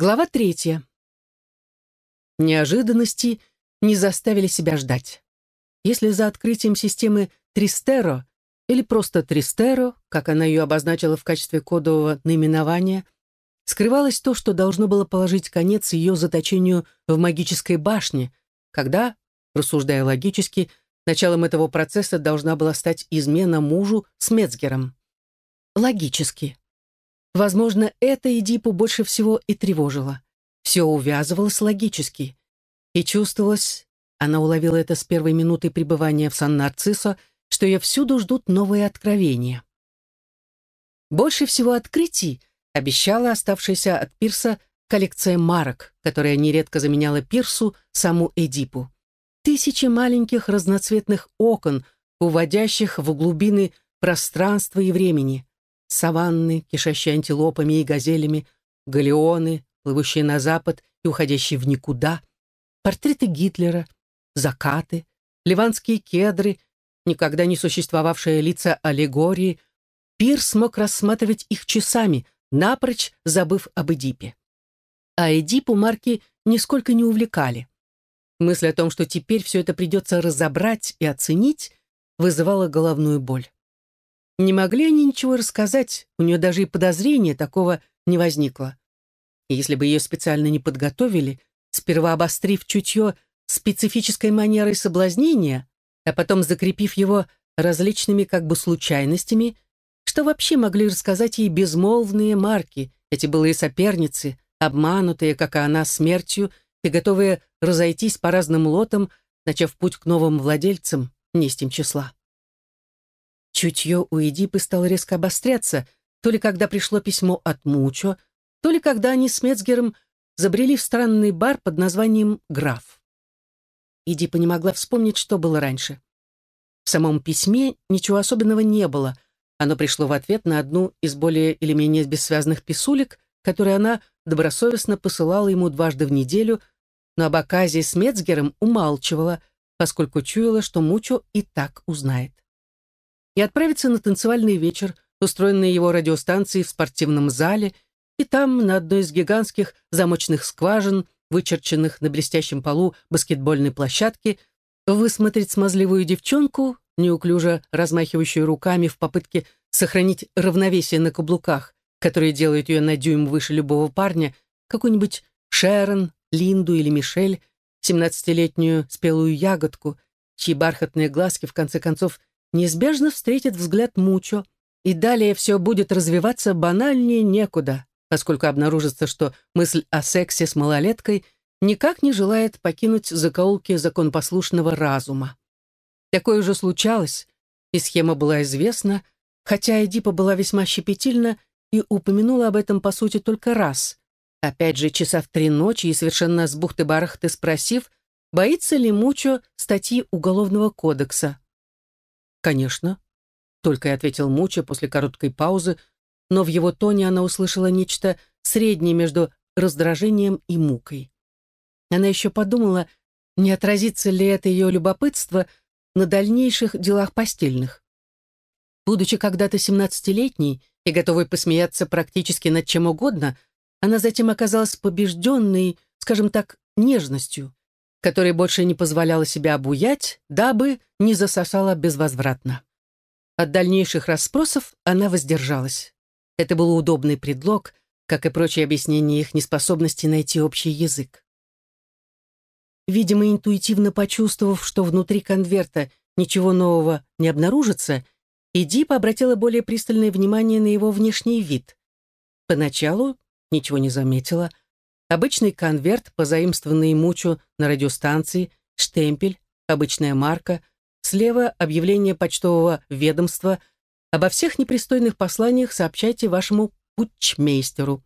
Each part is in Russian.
Глава третья. Неожиданности не заставили себя ждать. Если за открытием системы Тристеро или просто Тристеро, как она ее обозначила в качестве кодового наименования, скрывалось то, что должно было положить конец ее заточению в магической башне, когда, рассуждая логически, началом этого процесса должна была стать измена мужу с Мецгером. Логически. Возможно, это Эдипу больше всего и тревожило. Все увязывалось логически. И чувствовалось, она уловила это с первой минуты пребывания в Сан-Нарциссо, что ее всюду ждут новые откровения. Больше всего открытий обещала оставшаяся от Пирса коллекция марок, которая нередко заменяла Пирсу саму Эдипу. Тысячи маленьких разноцветных окон, уводящих в глубины пространства и времени саванны, кишащие антилопами и газелями, галеоны, плывущие на запад и уходящие в никуда, портреты Гитлера, закаты, ливанские кедры, никогда не существовавшие лица аллегории, Пирс мог рассматривать их часами, напрочь забыв об Эдипе. А Эдипу марки нисколько не увлекали. Мысль о том, что теперь все это придется разобрать и оценить, вызывала головную боль. Не могли они ничего рассказать, у нее даже и подозрения такого не возникло. И если бы ее специально не подготовили, сперва обострив чутье специфической манерой соблазнения, а потом закрепив его различными как бы случайностями, что вообще могли рассказать ей безмолвные марки, эти былые соперницы, обманутые, как и она, смертью и готовые разойтись по разным лотам, начав путь к новым владельцам, не с тем числа. Чутье у Эдипы стало резко обостряться, то ли когда пришло письмо от Мучо, то ли когда они с Мецгером забрели в странный бар под названием «Граф». Эдипа не могла вспомнить, что было раньше. В самом письме ничего особенного не было. Оно пришло в ответ на одну из более или менее бессвязных писулек, которые она добросовестно посылала ему дважды в неделю, но об оказии с Мецгером умалчивала, поскольку чуяла, что Мучо и так узнает и отправиться на танцевальный вечер, устроенный его радиостанцией в спортивном зале, и там, на одной из гигантских замочных скважин, вычерченных на блестящем полу баскетбольной площадки, высмотреть смазливую девчонку, неуклюже размахивающую руками в попытке сохранить равновесие на каблуках, которые делают ее на дюйм выше любого парня, какую-нибудь Шерон, Линду или Мишель, семнадцатилетнюю спелую ягодку, чьи бархатные глазки в конце концов неизбежно встретит взгляд Мучо, и далее все будет развиваться банальнее некуда, поскольку обнаружится, что мысль о сексе с малолеткой никак не желает покинуть закоулки законопослушного разума. Такое уже случалось, и схема была известна, хотя Эдипа была весьма щепетильна и упомянула об этом, по сути, только раз. Опять же, часа в три ночи и совершенно с бухты-барахты спросив, боится ли Мучо статьи Уголовного кодекса. «Конечно», — только и ответил Муча после короткой паузы, но в его тоне она услышала нечто среднее между раздражением и мукой. Она еще подумала, не отразится ли это ее любопытство на дальнейших делах постельных. Будучи когда-то семнадцатилетней и готовой посмеяться практически над чем угодно, она затем оказалась побежденной, скажем так, нежностью которой больше не позволяла себя обуять, дабы не засосала безвозвратно. От дальнейших расспросов она воздержалась. Это был удобный предлог, как и прочие объяснения их неспособности найти общий язык. Видимо, интуитивно почувствовав, что внутри конверта ничего нового не обнаружится, Эдип обратила более пристальное внимание на его внешний вид. Поначалу ничего не заметила, Обычный конверт, позаимствованный Мучу на радиостанции, штемпель, обычная марка, слева объявление почтового ведомства обо всех непристойных посланиях сообщайте вашему путчмейстеру.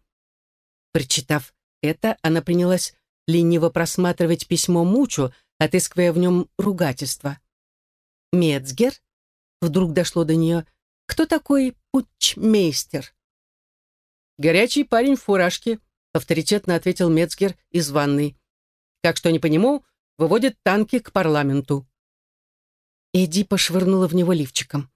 Прочитав это, она принялась лениво просматривать письмо Мучу, отыскивая в нем ругательство. «Мецгер?» Вдруг дошло до нее. «Кто такой путчмейстер?» «Горячий парень в фуражке», авторитетно ответил Мецгер из ванной. «Как что не по нему, выводит танки к парламенту». Эдди пошвырнула в него лифчиком.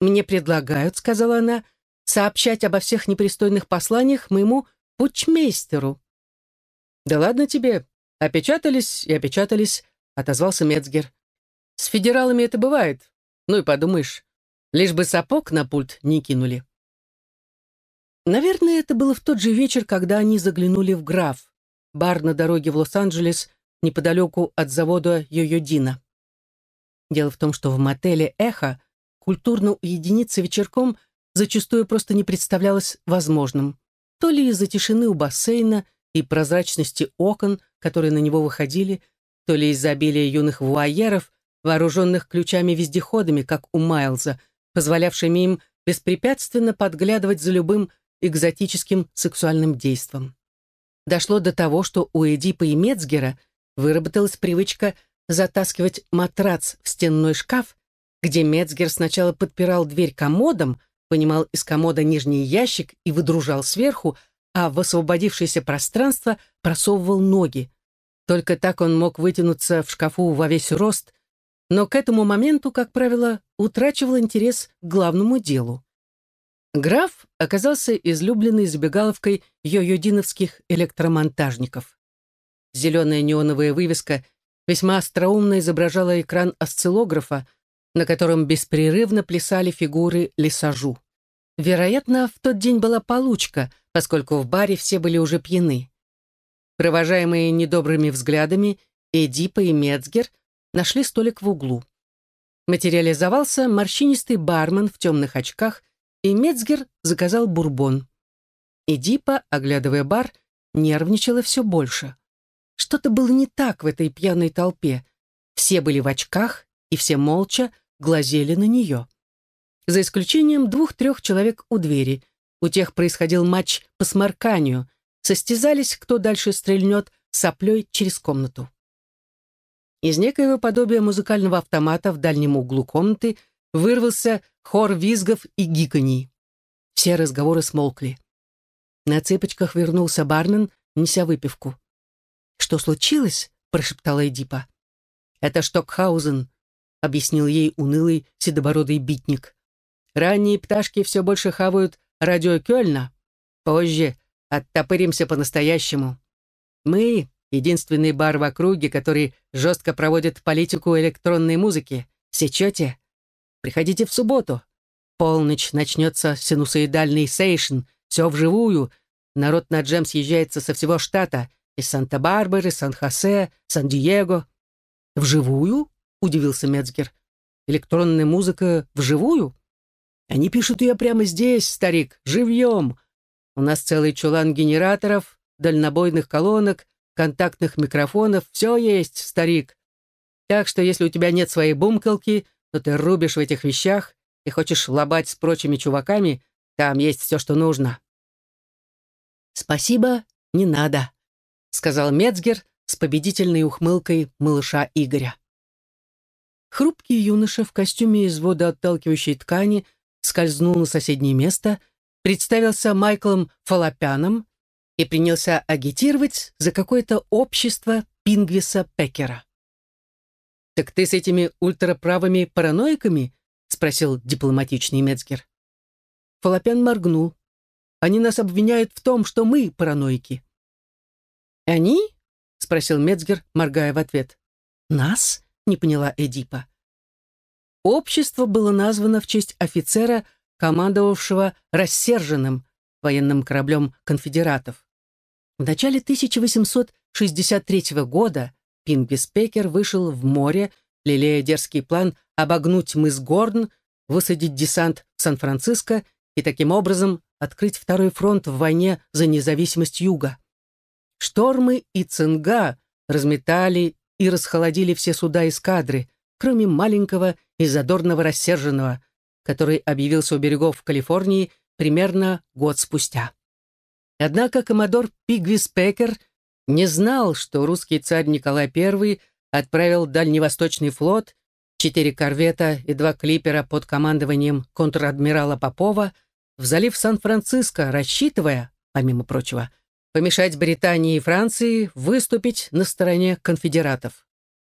«Мне предлагают», — сказала она, — «сообщать обо всех непристойных посланиях моему пучмейстеру». «Да ладно тебе, опечатались и опечатались», — отозвался Мецгер. «С федералами это бывает. Ну и подумаешь, лишь бы сапог на пульт не кинули». Наверное, это было в тот же вечер, когда они заглянули в граф, бар на дороге в Лос-Анджелес, неподалеку от завода Йо-Йо-Дина. Дело в том, что в мотеле «Эхо» культурно уединиться вечерком зачастую просто не представлялось возможным. То ли из-за тишины у бассейна и прозрачности окон, которые на него выходили, то ли из-за обилия юных вуайеров, вооруженных ключами-вездеходами, как у Майлза, позволявшими им беспрепятственно подглядывать за любым экзотическим сексуальным действом. Дошло до того, что у Эдипа и Мецгера выработалась привычка затаскивать матрац в стенной шкаф, где Мецгер сначала подпирал дверь комодом, вынимал из комода нижний ящик и выдружал сверху, а в освободившееся пространство просовывал ноги. Только так он мог вытянуться в шкафу во весь рост, но к этому моменту, как правило, утрачивал интерес к главному делу. Граф оказался излюбленной забегаловкой йо-йодиновских электромонтажников. Зеленая неоновая вывеска весьма остроумно изображала экран осциллографа, на котором беспрерывно плясали фигуры лесажу. Вероятно, в тот день была получка, поскольку в баре все были уже пьяны. Провожаемые недобрыми взглядами, Эдипа и Мецгер нашли столик в углу. Материализовался морщинистый бармен в темных очках и Мецгер заказал бурбон. Эдипа, оглядывая бар, нервничала все больше. Что-то было не так в этой пьяной толпе. Все были в очках, и все молча глазели на нее. За исключением двух-трех человек у двери. У тех происходил матч по сморканию. Состязались, кто дальше стрельнет соплей через комнату. Из некоего подобия музыкального автомата в дальнем углу комнаты – вырвался хор визгов и гиканий. Все разговоры смолкли. На цыпочках вернулся бармен, неся выпивку. «Что случилось?» — прошептала Эдипа. «Это Штокхаузен», — объяснил ей унылый седобородый битник. «Ранние пташки все больше хавают радио Кёльна. Позже оттопыримся по-настоящему. Мы — единственный бар в округе, который жестко проводит политику электронной музыки. Сечете?» Приходите в субботу. Полночь начнется синусоидальный сейшн, все вживую. Народ на джем съезжается со всего штата. Из Санта-Барбары, Сан-Хосе, Сан-Диего. «Вживую?» — удивился Мецгер. «Электронная музыка вживую?» «Они пишут ее прямо здесь, старик, живьем. У нас целый чулан генераторов, дальнобойных колонок, контактных микрофонов, все есть, старик. Так что если у тебя нет своей бумкалки, но ты рубишь в этих вещах и хочешь лобать с прочими чуваками, там есть все, что нужно». «Спасибо, не надо», — сказал Мецгер с победительной ухмылкой малыша Игоря. Хрупкий юноша в костюме из водоотталкивающей ткани скользнул на соседнее место, представился Майклом Фалопяном и принялся агитировать за какое-то общество Пингвиса Пекера. «Так ты с этими ультраправыми параноиками?» — спросил дипломатичный Мецгер. Фалопян моргнул. «Они нас обвиняют в том, что мы параноики». «Они?» — спросил Мецгер, моргая в ответ. «Нас?» — не поняла Эдипа. Общество было названо в честь офицера, командовавшего рассерженным военным кораблем конфедератов. В начале 1863 года Пингвис Пекер вышел в море, лелея дерзкий план обогнуть мыс Горн, высадить десант в Сан-Франциско и таким образом открыть второй фронт в войне за независимость Юга. Штормы и цинга разметали и расхолодили все суда эскадры, кроме маленького и задорного рассерженного, который объявился у берегов Калифорнии примерно год спустя. Однако коммодор Пигвис Пекер – не знал, что русский царь Николай I отправил Дальневосточный флот, четыре корвета и два клипера под командованием контр-адмирала Попова в залив Сан-Франциско, рассчитывая, помимо прочего, помешать Британии и Франции выступить на стороне конфедератов.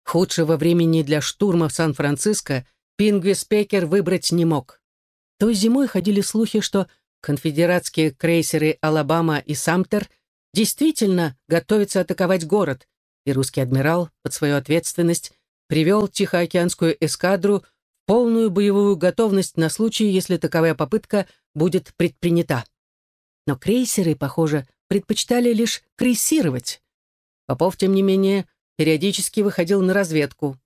Худшего времени для штурма Сан-Франциско Пингвис Пекер выбрать не мог. Той зимой ходили слухи, что конфедератские крейсеры «Алабама» и «Самтер» действительно готовятся атаковать город, и русский адмирал под свою ответственность привел Тихоокеанскую эскадру в полную боевую готовность на случай, если таковая попытка будет предпринята. Но крейсеры, похоже, предпочитали лишь крейсировать. Попов, тем не менее, периодически выходил на разведку.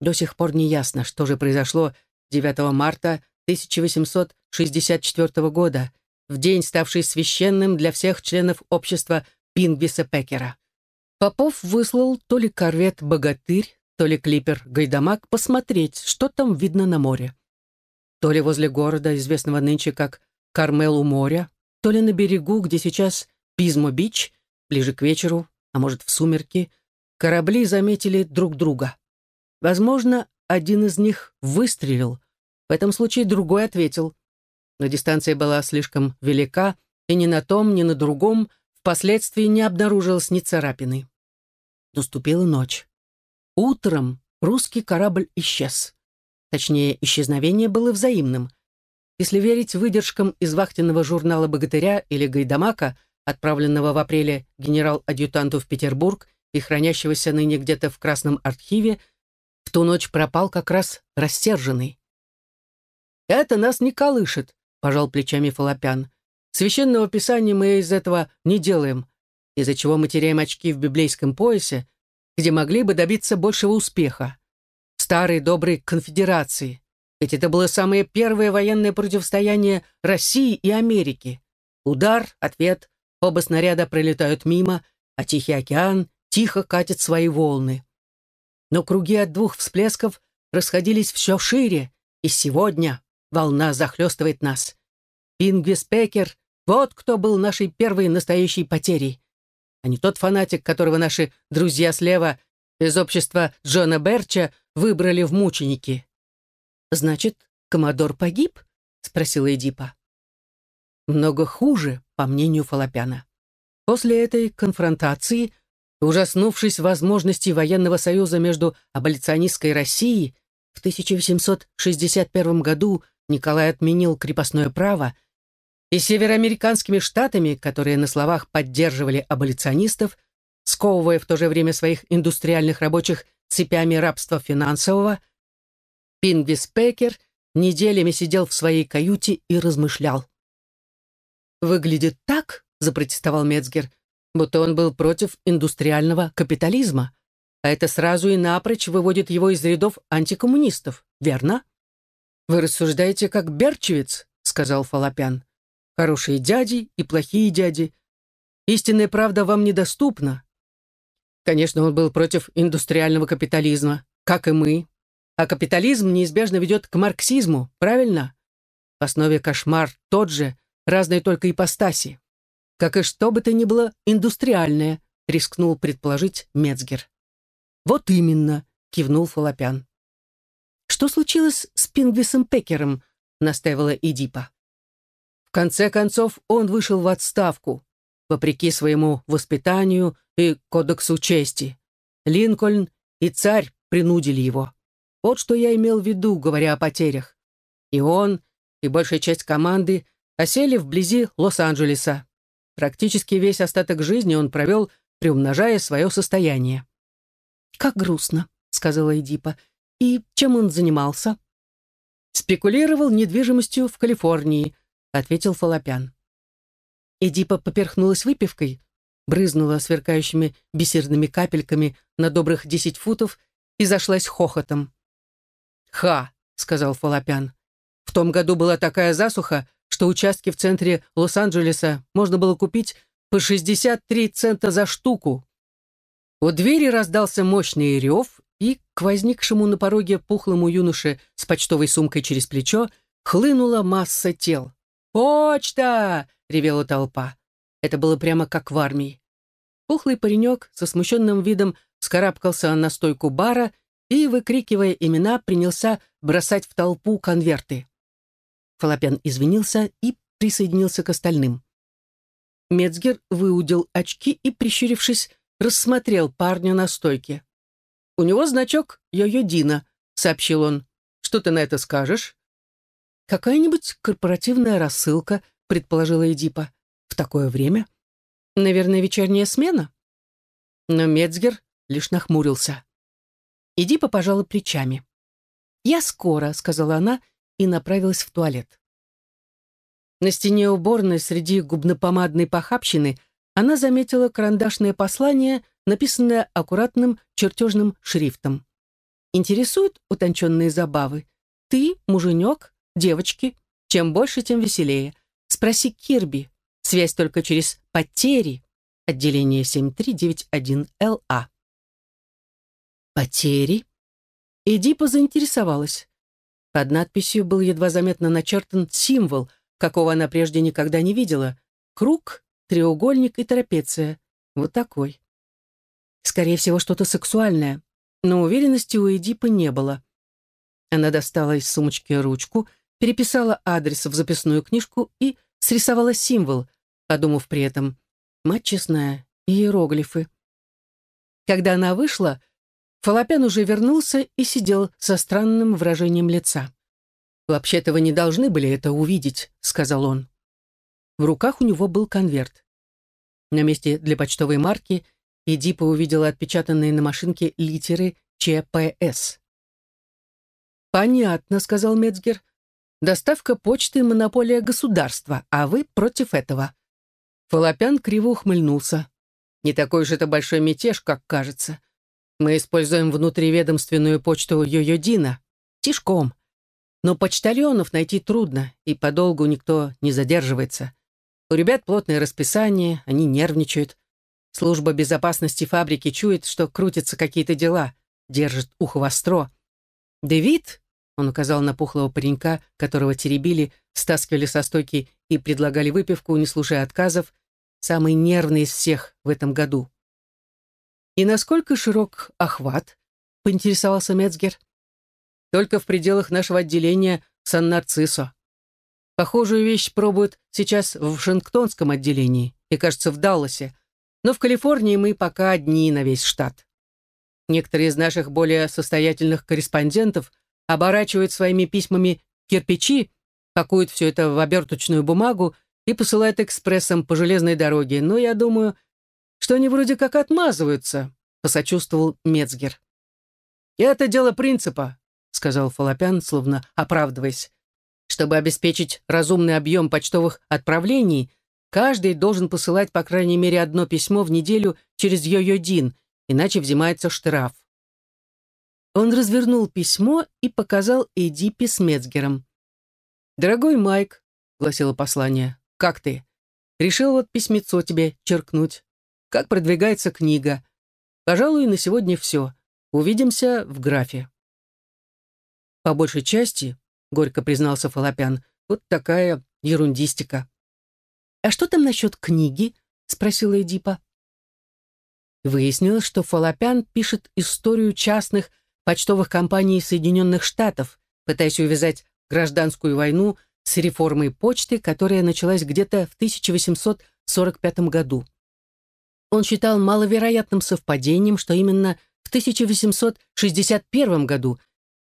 До сих пор не ясно, что же произошло 9 марта 1864 года, в день, ставший священным для всех членов общества Пингвиса Пекера. Попов выслал то ли корвет «Богатырь», то ли клипер «Гайдамак» посмотреть, что там видно на море. То ли возле города, известного нынче как Кармел у моря, то ли на берегу, где сейчас Пизмо-Бич, ближе к вечеру, а может в сумерки, корабли заметили друг друга. Возможно, один из них выстрелил. В этом случае другой ответил. Но дистанция была слишком велика, и ни на том, ни на другом впоследствии не обнаружилось ни царапины. Наступила ночь. Утром русский корабль исчез. Точнее, исчезновение было взаимным. Если верить выдержкам из вахтенного журнала «Богатыря» или «Гайдамака», отправленного в апреле генерал-адъютанту в Петербург и хранящегося ныне где-то в Красном архиве, в ту ночь пропал как раз рассерженный. «Это нас не колышет», — пожал плечами Фалопян. «Священного писания мы из этого не делаем, из-за чего мы теряем очки в библейском поясе, где могли бы добиться большего успеха. Старой доброй конфедерации. Ведь это было самое первое военное противостояние России и Америки. Удар, ответ, оба снаряда пролетают мимо, а Тихий океан тихо катит свои волны. Но круги от двух всплесков расходились все шире, и сегодня волна захлестывает нас. Пингвис Пекер — вот кто был нашей первой настоящей потерей а не тот фанатик, которого наши друзья слева из общества Джона Берча выбрали в мученики. «Значит, Комодор погиб?» — спросила Эдипа. «Много хуже, по мнению Фалопяна. После этой конфронтации, ужаснувшись возможности военного союза между аболиционистской Россией, в 1861 году Николай отменил крепостное право и североамериканскими штатами, которые на словах поддерживали аболиционистов, сковывая в то же время своих индустриальных рабочих цепями рабства финансового, Пингвис Пекер неделями сидел в своей каюте и размышлял. «Выглядит так», — запротестовал Мецгер, будто он был против индустриального капитализма, а это сразу и напрочь выводит его из рядов антикоммунистов, верно? «Вы рассуждаете как Берчевец», — сказал Фалопян. Хорошие дяди и плохие дяди. Истинная правда вам недоступна. Конечно, он был против индустриального капитализма, как и мы. А капитализм неизбежно ведет к марксизму, правильно? В основе кошмар тот же, разные только ипостаси. Как и что бы то ни было индустриальное, рискнул предположить Мецгер. Вот именно, кивнул Фалопян. Что случилось с Пингвисом Пекером, настаивала Эдипа конце концов, он вышел в отставку, вопреки своему воспитанию и кодексу чести. Линкольн и царь принудили его. Вот что я имел в виду, говоря о потерях. И он, и большая часть команды осели вблизи Лос-Анджелеса. Практически весь остаток жизни он провел, приумножая свое состояние. «Как грустно», — сказала Эдипа. «И чем он занимался?» «Спекулировал недвижимостью в Калифорнии», — ответил Фалопян. Эдипа поперхнулась выпивкой, брызнула сверкающими бисерными капельками на добрых десять футов и зашлась хохотом. «Ха!» — сказал Фалопян. «В том году была такая засуха, что участки в центре Лос-Анджелеса можно было купить по 63 цента за штуку». У двери раздался мощный рев, и к возникшему на пороге пухлому юноше с почтовой сумкой через плечо хлынула масса тел. «Почта!» — ревела толпа. Это было прямо как в армии. Пухлый паренек со смущенным видом скарабкался на стойку бара и, выкрикивая имена, принялся бросать в толпу конверты. Фалопян извинился и присоединился к остальным. Мецгер выудил очки и, прищурившись, рассмотрел парня на стойке. «У него значок Йо-Йо Дина», — сообщил он. «Что ты на это скажешь?» «Какая-нибудь корпоративная рассылка», предположила Эдипа. «В такое время? Наверное, вечерняя смена?» Но Мецгер лишь нахмурился. Эдипа пожала плечами. «Я скоро», — сказала она и направилась в туалет. На стене уборной среди губнопомадной похабщины она заметила карандашное послание, написанное аккуратным чертежным шрифтом. «Интересуют утонченные забавы? Ты, муженек, девочки. Чем больше, тем веселее. Спроси Кирби. Связь только через потери. Отделение 7391ЛА». «Потери?» Эдипа заинтересовалась. Под надписью был едва заметно начертан символ, какого она прежде никогда не видела. Круг, треугольник и трапеция. Вот такой. Скорее всего, что-то сексуальное, но уверенности у Эдипы не было. Она достала из сумочки ручку, переписала адрес в записную книжку и срисовала символ, подумав при этом «Мать честная, иероглифы». Когда она вышла, Фалопян уже вернулся и сидел со странным выражением лица. «Вообще-то вы не должны были это увидеть», — сказал он. В руках у него был конверт. На месте для почтовой марки Эдипа увидела отпечатанные на машинке литеры ЧПС. «Понятно», — сказал Мецгер. «Доставка почты — монополия государства, а вы против этого». Фалопян криво ухмыльнулся. «Не такой уж это большой мятеж, как кажется. Мы используем внутриведомственную почту Йо-Йо-Дина. Тишком. Но почтальонов найти трудно, и подолгу никто не задерживается. У ребят плотное расписание, они нервничают. Служба безопасности фабрики чует, что крутятся какие-то дела, держит ухо востро. «Дэвид», — он указал на пухлого паренька, которого теребили, стаскивали со стойки и предлагали выпивку, не слушая отказов, самый нервный из всех в этом году. «И насколько широк охват?» — поинтересовался Мецгер. «Только в пределах нашего отделения Сан-Нарциссо. Похожую вещь пробуют сейчас в Вашингтонском отделении и, кажется, в Далласе. Но в Калифорнии мы пока одни на весь штат. Некоторые из наших более состоятельных корреспондентов оборачивают своими письмами кирпичи, пакуют все это в оберточную бумагу и посылают экспрессом по железной дороге. Но я думаю, что они вроде как отмазываются», — посочувствовал Мецгер. «И это дело принципа», — сказал Фалопян, словно оправдываясь. «Чтобы обеспечить разумный объем почтовых отправлений, каждый должен посылать по крайней мере одно письмо в неделю через Йо-Йо-Дин, иначе взимается штраф». Он развернул письмо и показал Эдипе с Мецгером. «Дорогой Майк», — гласило послание, — «как ты? Решил вот письмецо тебе черкнуть. Как продвигается книга? Пожалуй, на сегодня все. Увидимся в графе. По большей части, горько признался Фалопян, вот такая ерундистика. А что там насчет книги? Спросила Эдипа. Выяснилось, что Фалопян пишет историю частных почтовых компаний Соединенных Штатов, пытаясь увязать гражданскую войну с реформой почты, которая началась где-то в 1845 году. Он считал маловероятным совпадением, что именно в 1861 году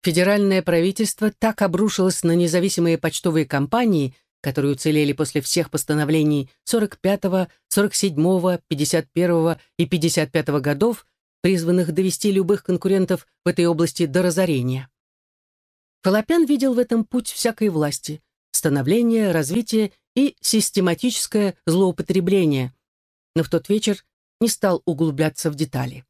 федеральное правительство так обрушилось на независимые почтовые компании, которые уцелели после всех постановлений 45, 47, 51 и 55 годов, призванных довести любых конкурентов в этой области до разорения. Фалопян видел в этом путь всякой власти, становление, развитие и систематическое злоупотребление. Но в тот вечер не стал углубляться в детали.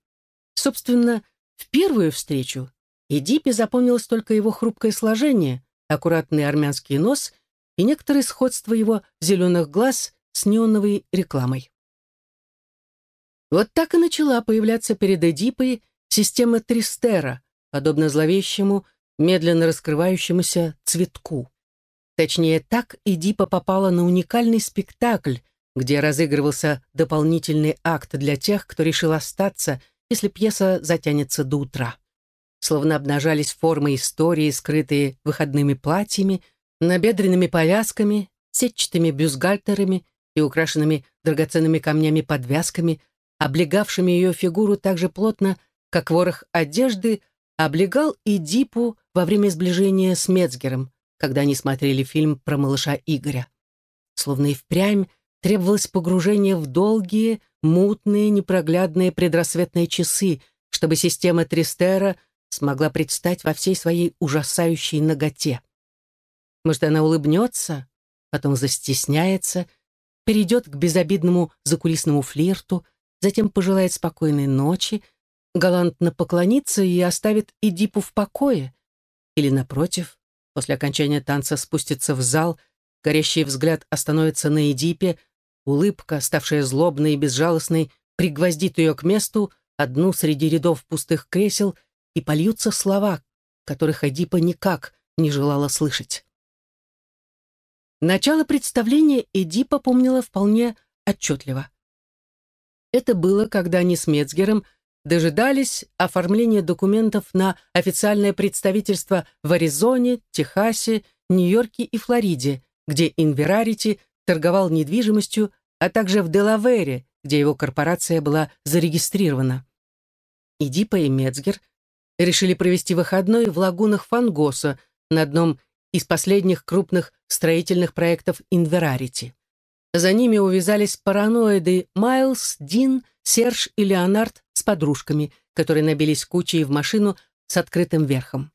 Собственно, в первую встречу Эдипе запомнилось только его хрупкое сложение, аккуратный армянский нос и некоторое сходство его зеленых глаз с неоновой рекламой. Вот так и начала появляться перед Эдипой система Тристера, подобно зловещему, медленно раскрывающемуся цветку. Точнее, так Эдипа попала на уникальный спектакль, где разыгрывался дополнительный акт для тех, кто решил остаться, если пьеса затянется до утра. Словно обнажались формы истории, скрытые выходными платьями, набедренными повязками, сетчатыми бюстгальтерами и украшенными драгоценными камнями подвязками, облегавшими ее фигуру так же плотно, как ворох одежды облегал и Дипу во время сближения с Мецгером, когда они смотрели фильм про малыша Игоря. словно и впрямь требовалось погружение в долгие, мутные, непроглядные предрассветные часы, чтобы система Тристера смогла предстать во всей своей ужасающей ноготе. Может, она улыбнется, потом застесняется, перейдет к безобидному закулисному флирту, затем пожелает спокойной ночи, галантно поклонится и оставит Эдипу в покое. Или, напротив, после окончания танца спустится в зал, горящий взгляд остановится на Эдипе, улыбка, ставшая злобной и безжалостной, пригвоздит ее к месту, одну среди рядов пустых кресел, и польются слова, которых Эдипа никак не желала слышать. Начало представления Эдипа помнила вполне отчетливо. Это было, когда они с Мецгером дожидались оформления документов на официальное представительство в Аризоне, Техасе, Нью-Йорке и Флориде, где Инверарити торговал недвижимостью, а также в Делавере, где его корпорация была зарегистрирована. Эдипа и Мецгер решили провести выходной в лагунах Фангоса на одном из последних крупных строительных проектов Инверарити. За ними увязались параноиды Майлз, Дин, Серж и Леонард с подружками, которые набились кучей в машину с открытым верхом.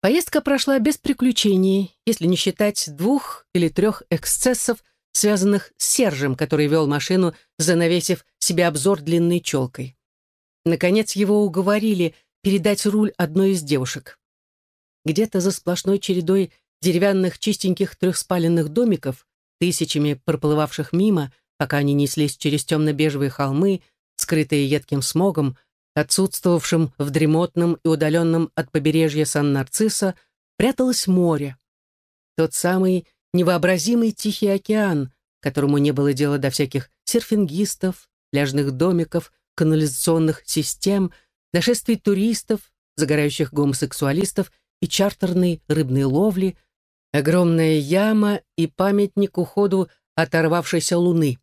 Поездка прошла без приключений, если не считать двух или трех эксцессов, связанных с Сержем, который вел машину, занавесив себе обзор длинной челкой. Наконец его уговорили передать руль одной из девушек. Где-то за сплошной чередой деревянных чистеньких трехспаленных домиков, тысячами проплывавших мимо, пока они неслись через темно-бежевые холмы, скрытые едким смогом, отсутствовавшим в дремотном и удаленном от побережья Сан-Нарцисса, пряталось море. Тот самый невообразимый Тихий океан, которому не было дела до всяких серфингистов, пляжных домиков, канализационных систем, нашествий туристов, загорающих гомосексуалистов и чартерной рыбной ловли, огромная яма и памятник уходу оторвавшейся луны.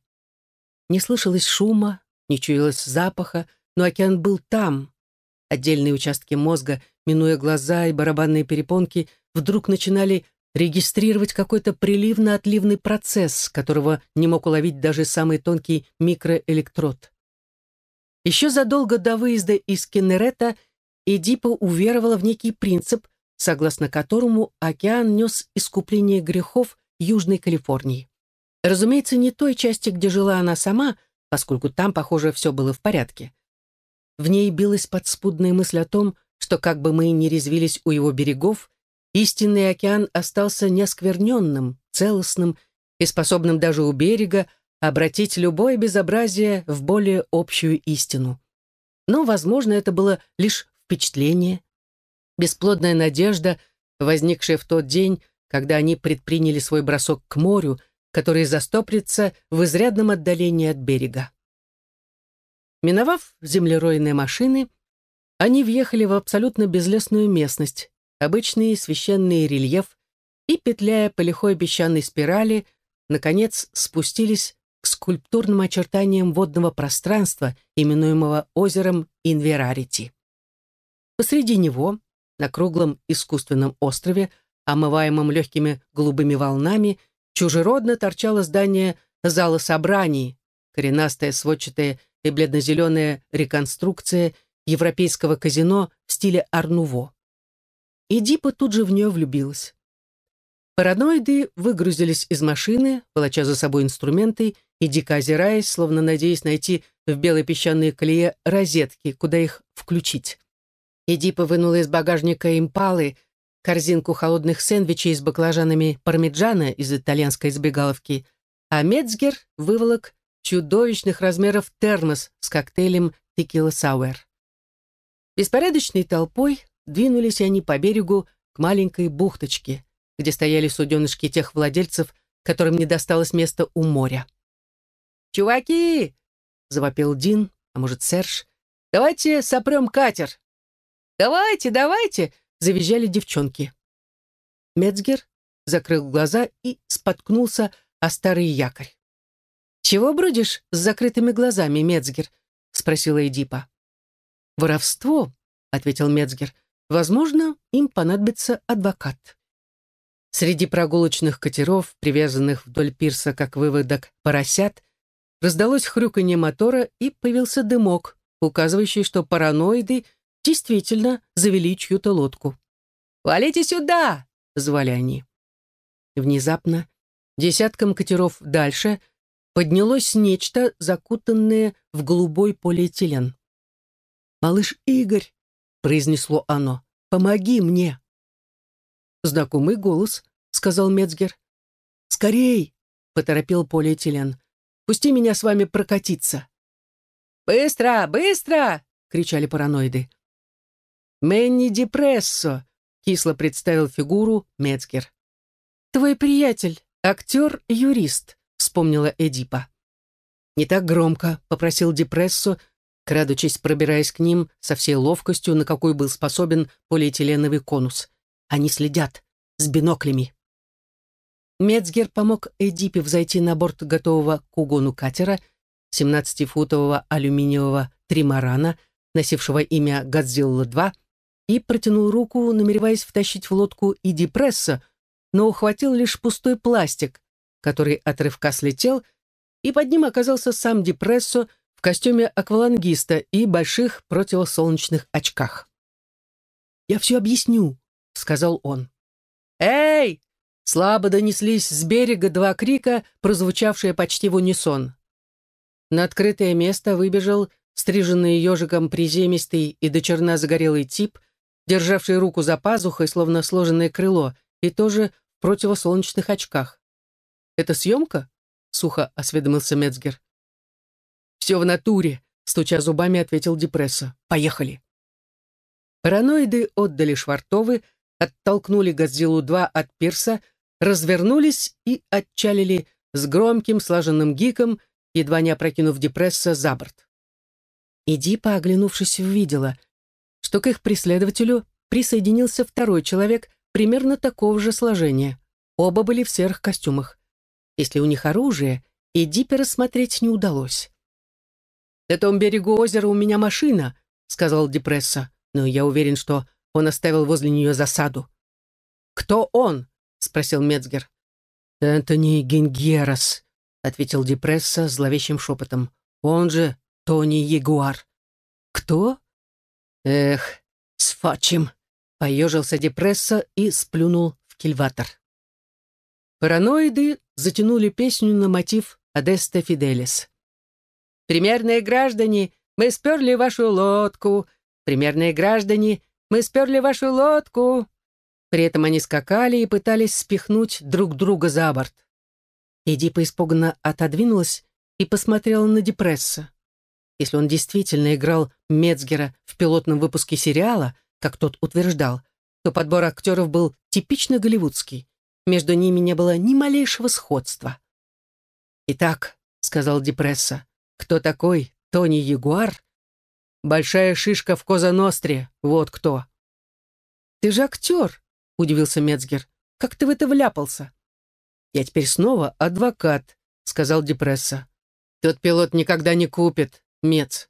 Не слышалось шума, не чуялось запаха, но океан был там. Отдельные участки мозга, минуя глаза и барабанные перепонки, вдруг начинали регистрировать какой-то приливно-отливный процесс, которого не мог уловить даже самый тонкий микроэлектрод. Еще задолго до выезда из Кеннерета Эдипа уверовала в некий принцип, согласно которому океан нес искупление грехов Южной Калифорнии. Разумеется, не той части, где жила она сама, поскольку там, похоже, все было в порядке. В ней билась подспудная мысль о том, что как бы мы ни резвились у его берегов, истинный океан остался неоскверненным, целостным и способным даже у берега обратить любое безобразие в более общую истину. Но, возможно, это было лишь впечатление, бесплодная надежда, возникшая в тот день, когда они предприняли свой бросок к морю, который застопрится в изрядном отдалении от берега. Миновав землеройные машины, они въехали в абсолютно безлесную местность, обычный священный рельеф, и, петляя по лихой песчаной спирали, наконец спустились к скульптурным очертаниям водного пространства, именуемого озером Инверарити. Посреди него, на круглом искусственном острове, омываемом легкими голубыми волнами, чужеродно торчало здание зала собраний, коренастая сводчатая и бледно-зеленая реконструкция европейского казино в стиле Арнуво. И Дипа тут же в нее влюбилась. Параноиды выгрузились из машины, волоча за собой инструменты и дико озираясь, словно надеясь найти в белой песчаной колее розетки, куда их включить. Эдипа вынула из багажника импалы корзинку холодных сэндвичей с баклажанами пармиджана из итальянской избегаловки, а Мецгер выволок чудовищных размеров термос с коктейлем текила сауэр. Беспорядочной толпой двинулись они по берегу к маленькой бухточке, где стояли суденышки тех владельцев, которым не досталось места у моря. «Чуваки!» — завопил Дин, а может, Серж. «Давайте сопрем катер!» «Давайте, давайте!» — завизжали девчонки. Мецгер закрыл глаза и споткнулся о старый якорь. «Чего бродишь с закрытыми глазами, Мецгер?» — спросила Эдипа. «Воровство», — ответил Мецгер. «Возможно, им понадобится адвокат». Среди прогулочных катеров, привязанных вдоль пирса как выводок поросят, раздалось хрюканье мотора и появился дымок, указывающий, что параноиды действительно завели чью-то лодку. «Валите сюда!» — звали они. Внезапно, десятком катеров дальше, поднялось нечто, закутанное в голубой полиэтилен. «Малыш Игорь!» — произнесло оно. «Помоги мне!» «Знакомый голос», — сказал Мецгер. «Скорей!» — поторопил полиэтилен. «Пусти меня с вами прокатиться!» «Быстро! Быстро!» — кричали параноиды. «Мэнни Депрессо!» — кисло представил фигуру Мецгер. «Твой приятель, актер-юрист», — вспомнила Эдипа. «Не так громко», — попросил Депрессо, крадучись, пробираясь к ним со всей ловкостью, на какой был способен полиэтиленовый конус. «Они следят. С биноклями». Мецгер помог Эдипе взойти на борт готового к угону катера, 17-футового алюминиевого тримарана, носившего имя «Годзилла-2», и протянул руку, намереваясь втащить в лодку и Депресса, но ухватил лишь пустой пластик, который от рывка слетел, и под ним оказался сам Депрессо в костюме аквалангиста и больших противосолнечных очках. «Я все объясню», — сказал он. «Эй!» — слабо донеслись с берега два крика, прозвучавшие почти в унисон. На открытое место выбежал стриженный ежиком приземистый и до черна загорелый тип, державший руку за пазухой, словно сложенное крыло, и тоже противосолнечных очках. «Это съемка?» — сухо осведомился Мецгер. «Все в натуре», — стуча зубами, ответил Депрессо. «Поехали». Параноиды отдали швартовы, оттолкнули Годзиллу-2 от пирса, развернулись и отчалили с громким слаженным гиком, едва не опрокинув Депресса за борт. Эдипа, оглянувшись, увидела, что к их преследователю присоединился второй человек примерно такого же сложения. Оба были в серых костюмах. Если у них оружие, Эдипе рассмотреть не удалось. «На том берегу озера у меня машина», — сказал Депресса, «но я уверен, что он оставил возле нее засаду». «Кто он?» — спросил Мецгер. «Энтони Генгерас», — ответил Депресса зловещим шепотом. «Он же Тони Ягуар». «Кто?» «Эх, сфачим», Поежился депресса и сплюнул в кильватор. Параноиды затянули песню на мотив «Адеста Фиделис». «Примерные граждане, мы сперли вашу лодку! Примерные граждане, мы сперли вашу лодку!» При этом они скакали и пытались спихнуть друг друга за борт. Эдипа испуганно отодвинулась и посмотрела на Депресса. Если он действительно играл Мецгера в пилотном выпуске сериала, как тот утверждал, то подбор актеров был типично голливудский. Между ними не было ни малейшего сходства. «Итак», — сказал Депресса, — «кто такой Тони Ягуар?» «Большая шишка в Коза-Ностре, вот кто». «Ты же актер», — удивился Мецгер. «Как ты в это вляпался?» «Я теперь снова адвокат», — сказал Депресса. «Тот пилот никогда не купит, Мец.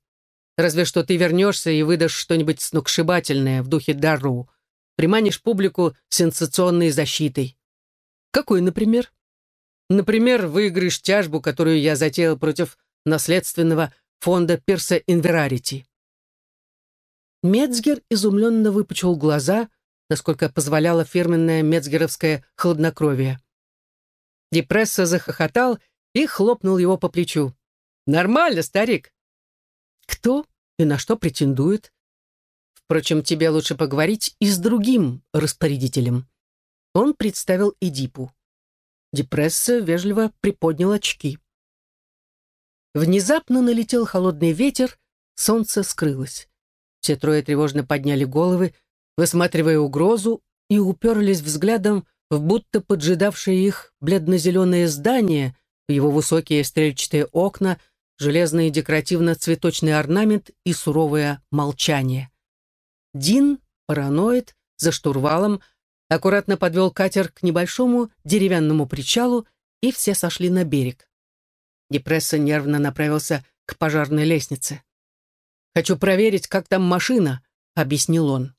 Разве что ты вернешься и выдашь что-нибудь сногсшибательное в духе Дару. Приманишь публику сенсационной защитой. Какой, например? Например, выиграешь тяжбу, которую я затеял против наследственного фонда Перса Инверарити. Мецгер изумленно выпучил глаза, насколько позволяло фирменное мецгеровское хладнокровие. Депресса захохотал и хлопнул его по плечу. «Нормально, старик. Кто и на что претендует? Впрочем, тебе лучше поговорить и с другим распорядителем. Он представил Эдипу. Депресса вежливо приподнял очки. Внезапно налетел холодный ветер, солнце скрылось. Все трое тревожно подняли головы, высматривая угрозу, и уперлись взглядом в будто поджидавшее их бледно-зеленое здание, в его высокие стрельчатые окна — железный декоративно-цветочный орнамент и суровое молчание. Дин, параноид, за штурвалом, аккуратно подвел катер к небольшому деревянному причалу, и все сошли на берег. Депресса нервно направился к пожарной лестнице. «Хочу проверить, как там машина», — объяснил он.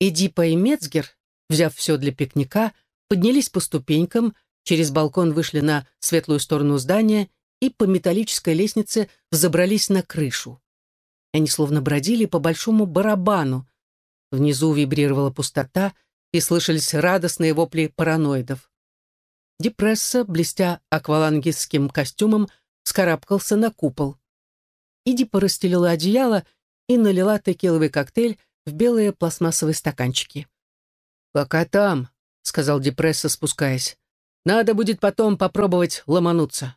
Эдипа и Мецгер, взяв все для пикника, поднялись по ступенькам, через балкон вышли на светлую сторону здания и по металлической лестнице взобрались на крышу. Они словно бродили по большому барабану. Внизу вибрировала пустота, и слышались радостные вопли параноидов. Депресса, блестя аквалангистским костюмом, вскарабкался на купол. Идипа расстелила одеяло и налила текиловый коктейль в белые пластмассовые стаканчики. «Пока там», — сказал Депресса, спускаясь. «Надо будет потом попробовать ломануться».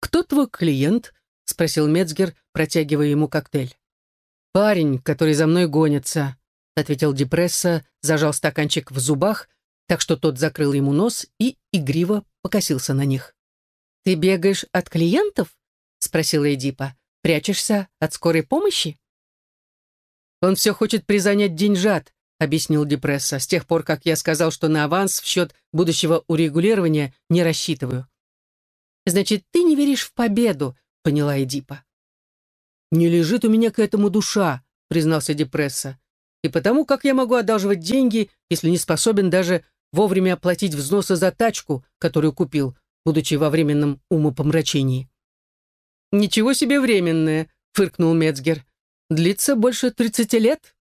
«Кто твой клиент?» — спросил Мецгер, протягивая ему коктейль. «Парень, который за мной гонится», — ответил Депресса, зажал стаканчик в зубах, так что тот закрыл ему нос и игриво покосился на них. «Ты бегаешь от клиентов?» — спросила Эдипа. «Прячешься от скорой помощи?» «Он все хочет призанять деньжат», — объяснил Депресса, «с тех пор, как я сказал, что на аванс в счет будущего урегулирования не рассчитываю». «Значит, ты не веришь в победу», — поняла Эдипа. «Не лежит у меня к этому душа», — признался Депресса. «И потому, как я могу одалживать деньги, если не способен даже вовремя оплатить взносы за тачку, которую купил, будучи во временном умопомрачении». «Ничего себе временное», — фыркнул Мецгер. «Длится больше тридцати лет?»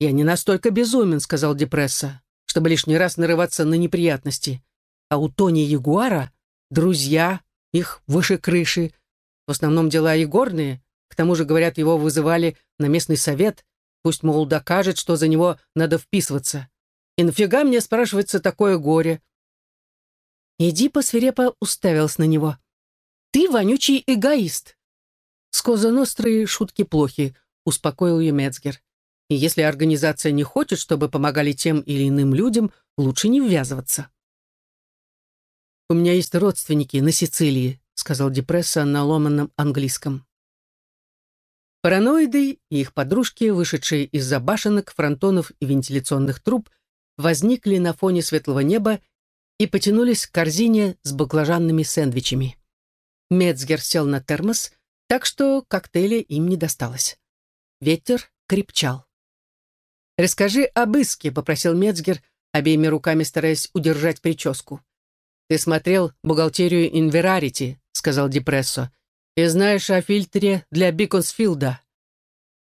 «Я не настолько безумен», — сказал Депресса, «чтобы лишний раз нарываться на неприятности. А у Тони Ягуара друзья, их выше крыши. В основном дела игорные, к тому же, говорят, его вызывали на местный совет, пусть, мол, докажет, что за него надо вписываться. И нафига мне спрашивается такое горе?» Эдипа свирепо уставился на него. «Ты вонючий эгоист!» «С Коза шутки плохи», — успокоил ее Мецгер. «И если организация не хочет, чтобы помогали тем или иным людям, лучше не ввязываться». «У меня есть родственники на Сицилии», — сказал Депресса на ломаном английском. Параноиды и их подружки, вышедшие из-за башенок, фронтонов и вентиляционных труб, возникли на фоне светлого неба и потянулись к корзине с баклажанными сэндвичами. Мецгер сел на термос, так что коктейля им не досталось. Ветер крепчал. «Расскажи об иске», — попросил Мецгер, обеими руками стараясь удержать прическу. «Ты смотрел бухгалтерию Инверарити», — сказал Депрессо, «и знаешь о фильтре для Биконсфилда».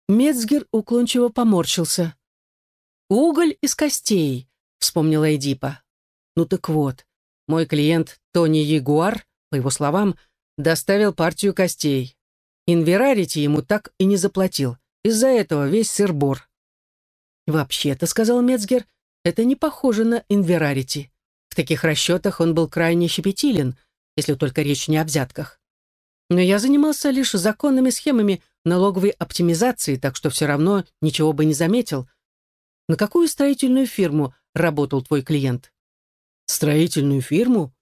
Мецгер уклончиво поморщился. «Уголь из костей», — вспомнила Эдипа. «Ну так вот, мой клиент Тони Ягуар, по его словам, доставил партию костей. Инверарити ему так и не заплатил. Из-за этого весь сыр-бор». «Вообще-то», — сказал Мецгер, — «это не похоже на Инверарити. В таких расчетах он был крайне щепетилен, если только речь не о взятках. Но я занимался лишь законными схемами налоговой оптимизации, так что все равно ничего бы не заметил, на какую строительную фирму работал твой клиент? Строительную фирму?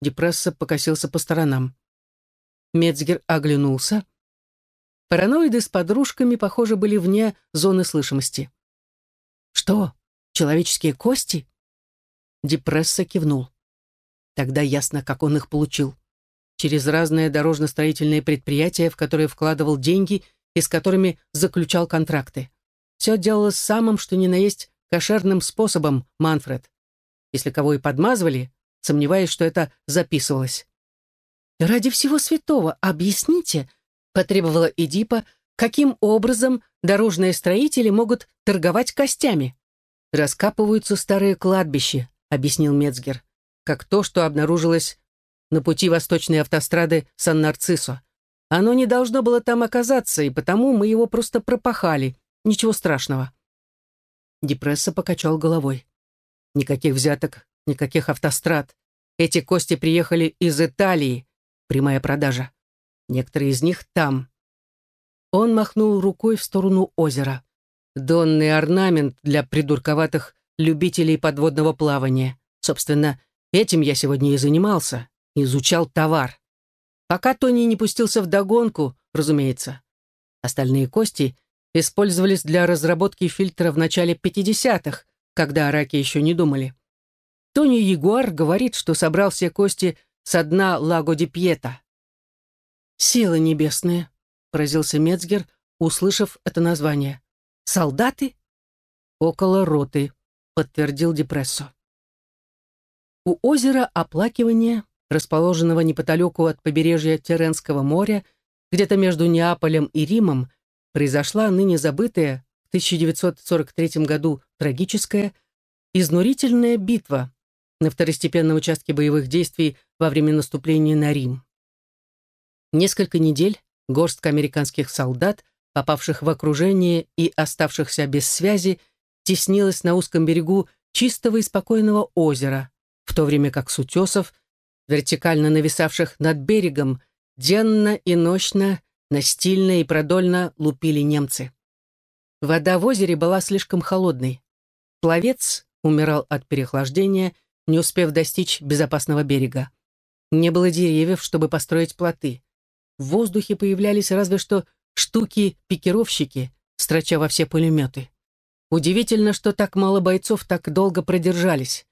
Депресса покосился по сторонам. Мецгер оглянулся. Параноиды с подружками, похоже, были вне зоны слышимости. «Что, человеческие кости?» Депресса кивнул. Тогда ясно, как он их получил. Через разные дорожно-строительные предприятия, в которые вкладывал деньги и с которыми заключал контракты. Все делалось самым, что ни на есть, кошерным способом, Манфред. Если кого и подмазывали, сомневаюсь, что это записывалось. «Ради всего святого, объясните», — потребовала Эдипа, каким образом дорожные строители могут торговать костями. «Раскапываются старые кладбища», — объяснил Мецгер, «как то, что обнаружилось на пути восточной автострады Сан-Нарцисо. Оно не должно было там оказаться, и потому мы его просто пропахали, Ничего страшного. Депресса покачал головой. Никаких взяток, никаких автострад. Эти кости приехали из Италии. Прямая продажа. Некоторые из них там. Он махнул рукой в сторону озера. Донный орнамент для придурковатых любителей подводного плавания. Собственно, этим я сегодня и занимался. Изучал товар. Пока Тони не пустился в догонку, разумеется. Остальные кости — использовались для разработки фильтра в начале 50-х, когда о раке еще не думали. Тони Ягуар говорит, что собрал все кости со дна Лаго ди Пьета. «Силы небесные», — поразился Мецгер, услышав это название. «Солдаты?» «Около роты», — подтвердил Депрессо. У озера оплакивания, расположенного неподалеку от побережья Теренского моря, где-то между Неаполем и Римом, произошла ныне забытая в 1943 году трагическая, изнурительная битва на второстепенном участке боевых действий во время наступления на Рим. Несколько недель горстка американских солдат, попавших в окружение и оставшихся без связи, теснилась на узком берегу чистого и спокойного озера, в то время как с утесов, вертикально нависавших над берегом, денно и ночно, настильно и продольно лупили немцы. Вода в озере была слишком холодной. Пловец умирал от переохлаждения, не успев достичь безопасного берега. Не было деревьев, чтобы построить плоты. В воздухе появлялись разве что штуки-пикировщики, строча во все пулеметы. Удивительно, что так мало бойцов так долго продержались.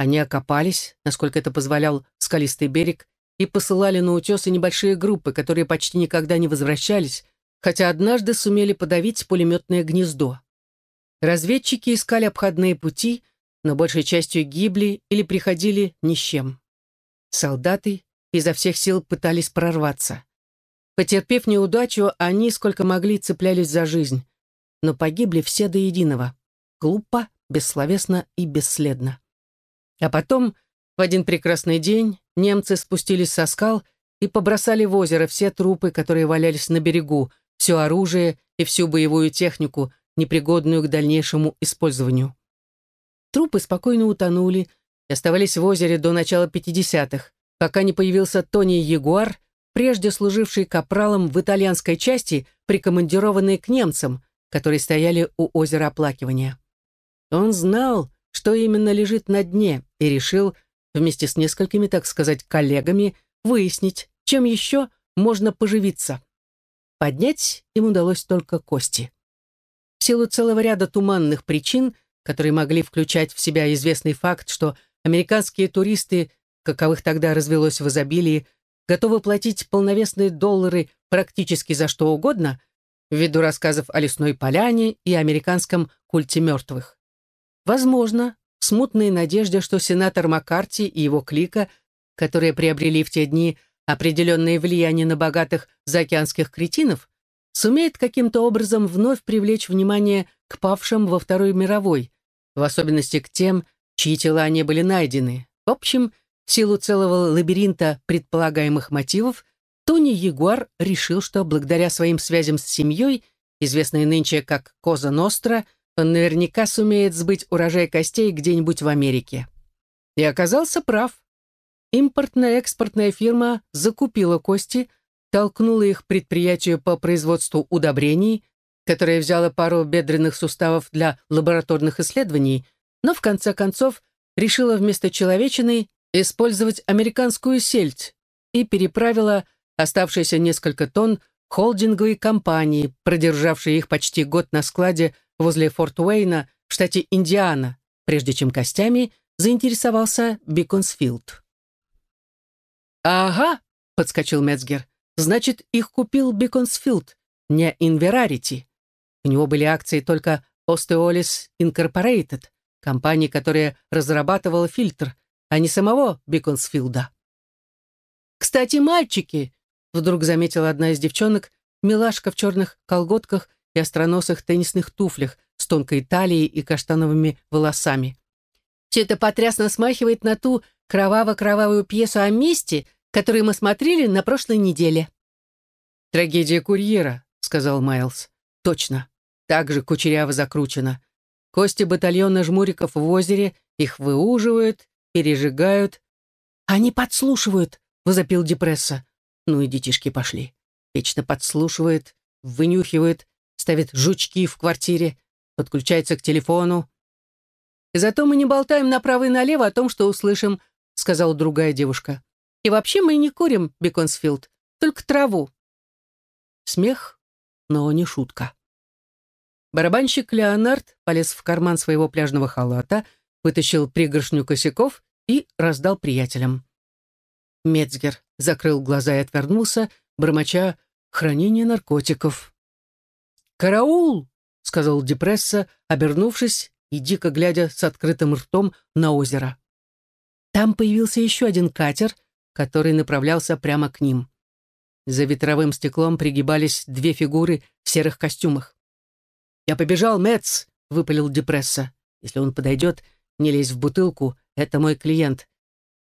Они окопались, насколько это позволял скалистый берег, и посылали на утесы небольшие группы, которые почти никогда не возвращались, хотя однажды сумели подавить пулеметное гнездо. Разведчики искали обходные пути, но большей частью гибли или приходили ни с чем. Солдаты изо всех сил пытались прорваться. Потерпев неудачу, они сколько могли цеплялись за жизнь, но погибли все до единого, глупо, бессловесно и бесследно. А потом, в один прекрасный день, немцы спустились со скал и побросали в озеро все трупы, которые валялись на берегу, все оружие и всю боевую технику, непригодную к дальнейшему использованию. Трупы спокойно утонули и оставались в озере до начала 50-х, пока не появился Тони Ягуар, прежде служивший капралом в итальянской части, прикомандированный к немцам, которые стояли у озера оплакивания. Он знал, что именно лежит на дне, и решил, вместе с несколькими, так сказать, коллегами, выяснить, чем еще можно поживиться. Поднять им удалось только кости. В силу целого ряда туманных причин, которые могли включать в себя известный факт, что американские туристы, каковых тогда развелось в изобилии, готовы платить полновесные доллары практически за что угодно, ввиду рассказов о лесной поляне и американском культе мертвых. Возможно, в смутной надежде, что сенатор Маккарти и его клика, которые приобрели в те дни определенное влияние на богатых заокеанских кретинов, сумеет каким-то образом вновь привлечь внимание к павшим во Второй мировой, в особенности к тем, чьи тела не были найдены. В общем, в силу целого лабиринта предполагаемых мотивов, Тони Ягуар решил, что благодаря своим связям с семьей, известной нынче как Коза Ностра, он наверняка сумеет сбыть урожай костей где-нибудь в Америке. И оказался прав. Импортно-экспортная фирма закупила кости, толкнула их предприятию по производству удобрений, которое взяло пару бедренных суставов для лабораторных исследований, но в конце концов решила вместо человечины использовать американскую сельдь и переправила оставшиеся несколько тонн холдинговой компании, продержавшей их почти год на складе возле Форт Уэйна в штате Индиана, прежде чем костями заинтересовался Биконсфилд. «Ага», — подскочил Мецгер, — «значит, их купил Биконсфилд, не Инверарити. У него были акции только Osteolis Incorporated, компании, которая разрабатывала фильтр, а не самого Биконсфилда. «Кстати, мальчики», — вдруг заметила одна из девчонок, милашка в черных колготках и остроносых теннисных туфлях с тонкой талией и каштановыми волосами. Все это потрясно смахивает на ту кроваво-кровавую пьесу о мести, которую мы смотрели на прошлой неделе. «Трагедия курьера», — сказал Майлз. «Точно. Так же кучеряво закручено. Кости батальона жмуриков в озере, их выуживают, пережигают». «Они подслушивают», — возопил Депресса. «Ну и детишки пошли. Вечно подслушивает, вынюхивает, ставит жучки в квартире, подключается к телефону. «Зато мы не болтаем направо и налево о том, что услышим», — сказала другая девушка. «И вообще мы не курим, Беконсфилд, только траву». Смех, но не шутка. Барабанщик Леонард полез в карман своего пляжного халата, вытащил пригоршню косяков и раздал приятелям. Мецгер закрыл глаза и отвернулся, бормоча «хранение наркотиков». «Караул!» — сказал Депресса, обернувшись и дико глядя с открытым ртом на озеро. Там появился еще один катер, который направлялся прямо к ним. За ветровым стеклом пригибались две фигуры в серых костюмах. «Я побежал, Мэтс!» — выпалил Депресса. «Если он подойдет, не лезь в бутылку, это мой клиент».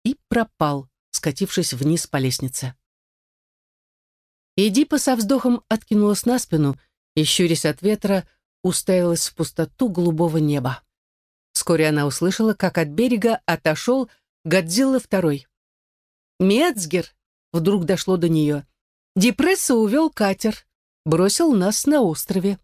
И пропал, скатившись вниз по лестнице. Эдипа со вздохом откинулась на спину и, щурясь от ветра, уставилась в пустоту голубого неба. Вскоре она услышала, как от берега отошел Годзилла второй. «Мецгер!» — вдруг дошло до нее. «Депресса увел катер, бросил нас на острове».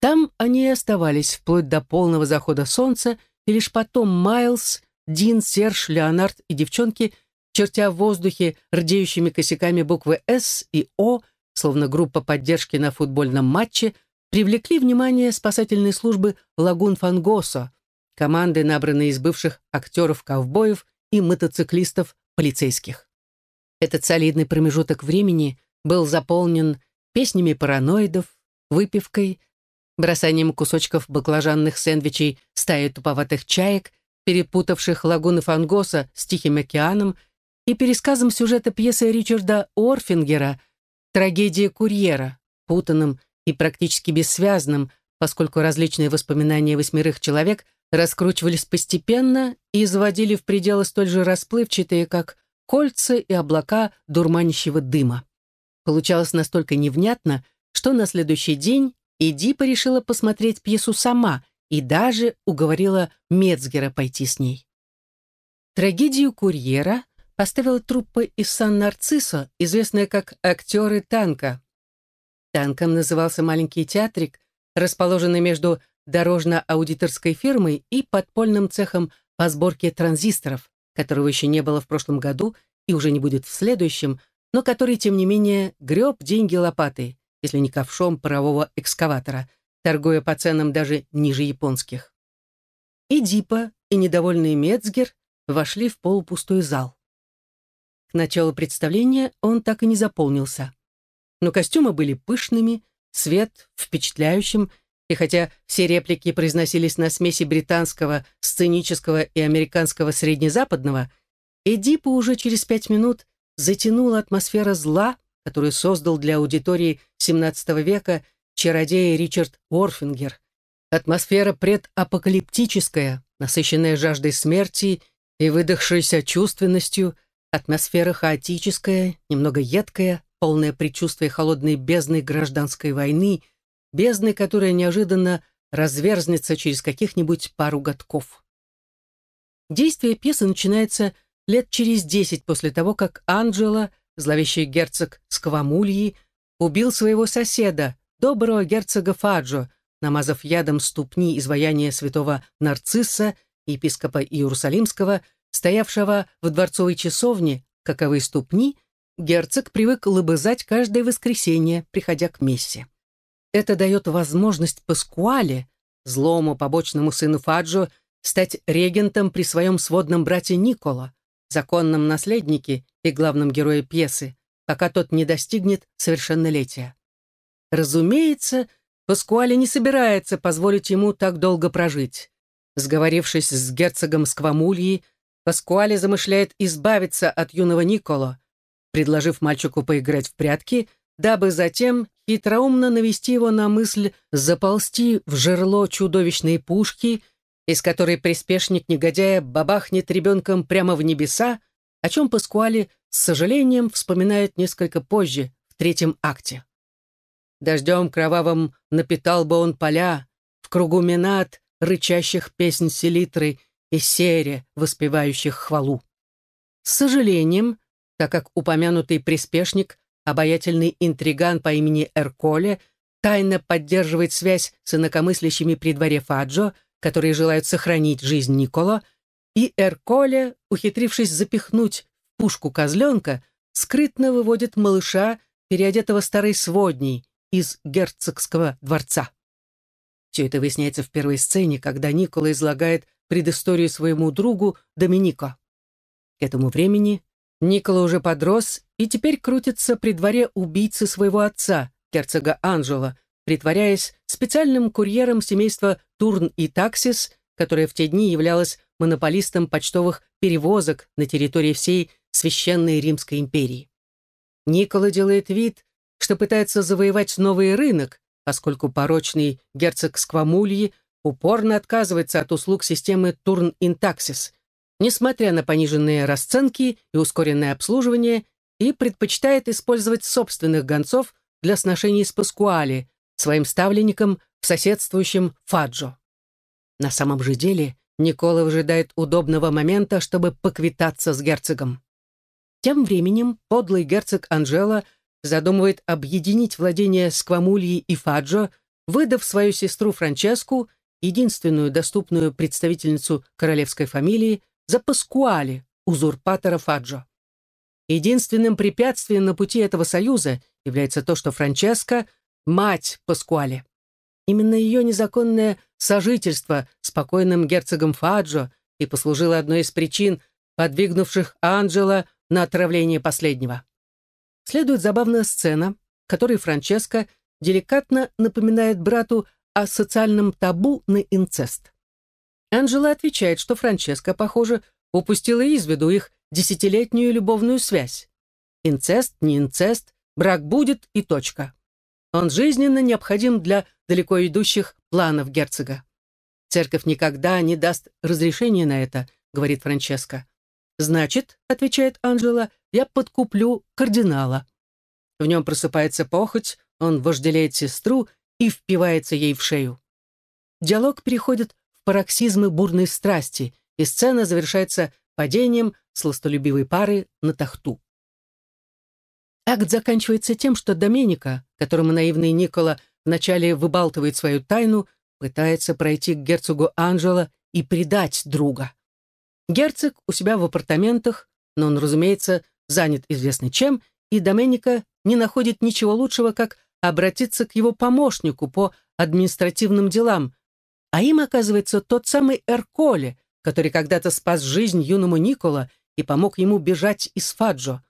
Там они и оставались вплоть до полного захода солнца, и лишь потом Майлз, Дин, Серж, Леонард и девчонки, чертя в воздухе рдеющими косяками буквы «С» и «О», словно группа поддержки на футбольном матче, привлекли внимание спасательной службы «Лагун Фангосо», команды, набранной из бывших актеров-ковбоев и мотоциклистов полицейских. Этот солидный промежуток времени был заполнен песнями параноидов, выпивкой, бросанием кусочков баклажанных сэндвичей стаи туповатых чаек, перепутавших лагуны Фангоса с Тихим океаном, и пересказом сюжета пьесы Ричарда Орфингера «Трагедия курьера», путанным и практически бессвязным, поскольку различные воспоминания восьмерых человек раскручивались постепенно и заводили в пределы столь же расплывчатые, как кольца и облака дурманящего дыма. Получалось настолько невнятно, что на следующий день Эдипа решила посмотреть пьесу сама и даже уговорила Мецгера пойти с ней. Трагедию курьера поставила труппа из Сан-Нарциссо, известная как «Актеры танка». Танком назывался маленький театрик, расположенный между дорожно-аудиторской фирмой и подпольным цехом по сборке транзисторов, которого еще не было в прошлом году и уже не будет в следующем, но который, тем не менее, греб деньги лопатой если не ковшом парового экскаватора, торгуя по ценам даже ниже японских. И Дипа, и недовольный Мецгер вошли в полупустой зал. К началу представления он так и не заполнился. Но костюмы были пышными, цвет впечатляющим, и хотя все реплики произносились на смеси британского, сценического и американского среднезападного, Эдипа уже через пять минут затянула атмосфера зла, которую создал для аудитории XVII века чародей Ричард Уорфингер. Атмосфера предапокалиптическая, насыщенная жаждой смерти и выдохшейся чувственностью, атмосфера хаотическая, немного едкая, полное предчувствие холодной бездны гражданской войны, бездны, которая неожиданно разверзнется через каких-нибудь пару годков. Действие пьесы начинается лет через десять после того, как Анджела зловещий герцог Сквамульи, убил своего соседа, доброго герцога Фаджо, намазав ядом ступни изваяния святого Нарцисса, епископа Иерусалимского, стоявшего в дворцовой часовне, каковы ступни, герцог привык лобызать каждое воскресенье, приходя к мессе. Это дает возможность Паскуале, злому побочному сыну Фаджо, стать регентом при своем сводном брате Николо, законном наследнике и главном герое пьесы, пока тот не достигнет совершеннолетия. Разумеется, Паскуале не собирается позволить ему так долго прожить. Сговорившись с герцогом Сквамульи, Паскуале замышляет избавиться от юного Николо, предложив мальчику поиграть в прятки, дабы затем хитроумно навести его на мысль заползти в жерло чудовищной пушки, из которой приспешник негодяя бабахнет ребенком прямо в небеса, о чем Паскуале с сожалением вспоминает несколько позже, в третьем акте. Дождем кровавым напитал бы он поля, в кругу минат, рычащих песнь селитры и сере, воспевающих хвалу. С сожалением, так как упомянутый приспешник, обаятельный интриган по имени Эрколе, тайно поддерживает связь с инакомыслящими при дворе Фаджо, которые желают сохранить жизнь Николо, и Эрколе, ухитрившись запихнуть в пушку козленка, скрытно выводит малыша, переодетого старой сводней, из герцогского дворца. Все это выясняется в первой сцене, когда Никола излагает предысторию своему другу Доминико. К этому времени Никола уже подрос и теперь крутится при дворе убийцы своего отца, герцога Анжела, притворяясь специальным курьером семейства Турн и Таксис, которое в те дни являлось монополистом почтовых перевозок на территории всей Священной Римской империи. Никола делает вид, что пытается завоевать новый рынок, поскольку порочный герцог Сквамульи упорно отказывается от услуг системы Турн-Интаксис, несмотря на пониженные расценки и ускоренное обслуживание, и предпочитает использовать собственных гонцов для сношений с Паскуали, своим ставленником в соседствующем Фаджо. На самом же деле Никола выжидает удобного момента, чтобы поквитаться с герцогом. Тем временем подлый герцог Анжела задумывает объединить владения Сквамульи и Фаджо, выдав свою сестру Франческу, единственную доступную представительницу королевской фамилии, за Паскуали, узурпатора Фаджо. Единственным препятствием на пути этого союза является то, что Франческа — мать Паскуали. Именно ее незаконное сожительство с покойным герцогом Фаджо и послужило одной из причин, подвигнувших Анджела на отравление последнего. Следует забавная сцена, в которой Франческа деликатно напоминает брату о социальном табу на инцест. Анджела отвечает, что Франческа, похоже, упустила из виду их десятилетнюю любовную связь. Инцест, не инцест, брак будет и точка. Он жизненно необходим для далеко идущих планов герцога. Церковь никогда не даст разрешения на это, говорит Франческа. Значит, отвечает Анжела, я подкуплю кардинала. В нем просыпается похоть, он вожделеет сестру и впивается ей в шею. Диалог переходит в пароксизмы бурной страсти, и сцена завершается падением сластолюбивой пары на тахту. Акт заканчивается тем, что Доменика, которому наивный Никола вначале выбалтывает свою тайну, пытается пройти к герцогу Анжела и предать друга. Герцог у себя в апартаментах, но он, разумеется, занят известно чем, и Доменика не находит ничего лучшего, как обратиться к его помощнику по административным делам, а им оказывается тот самый Эрколе, который когда-то спас жизнь юному Никола и помог ему бежать из Фаджо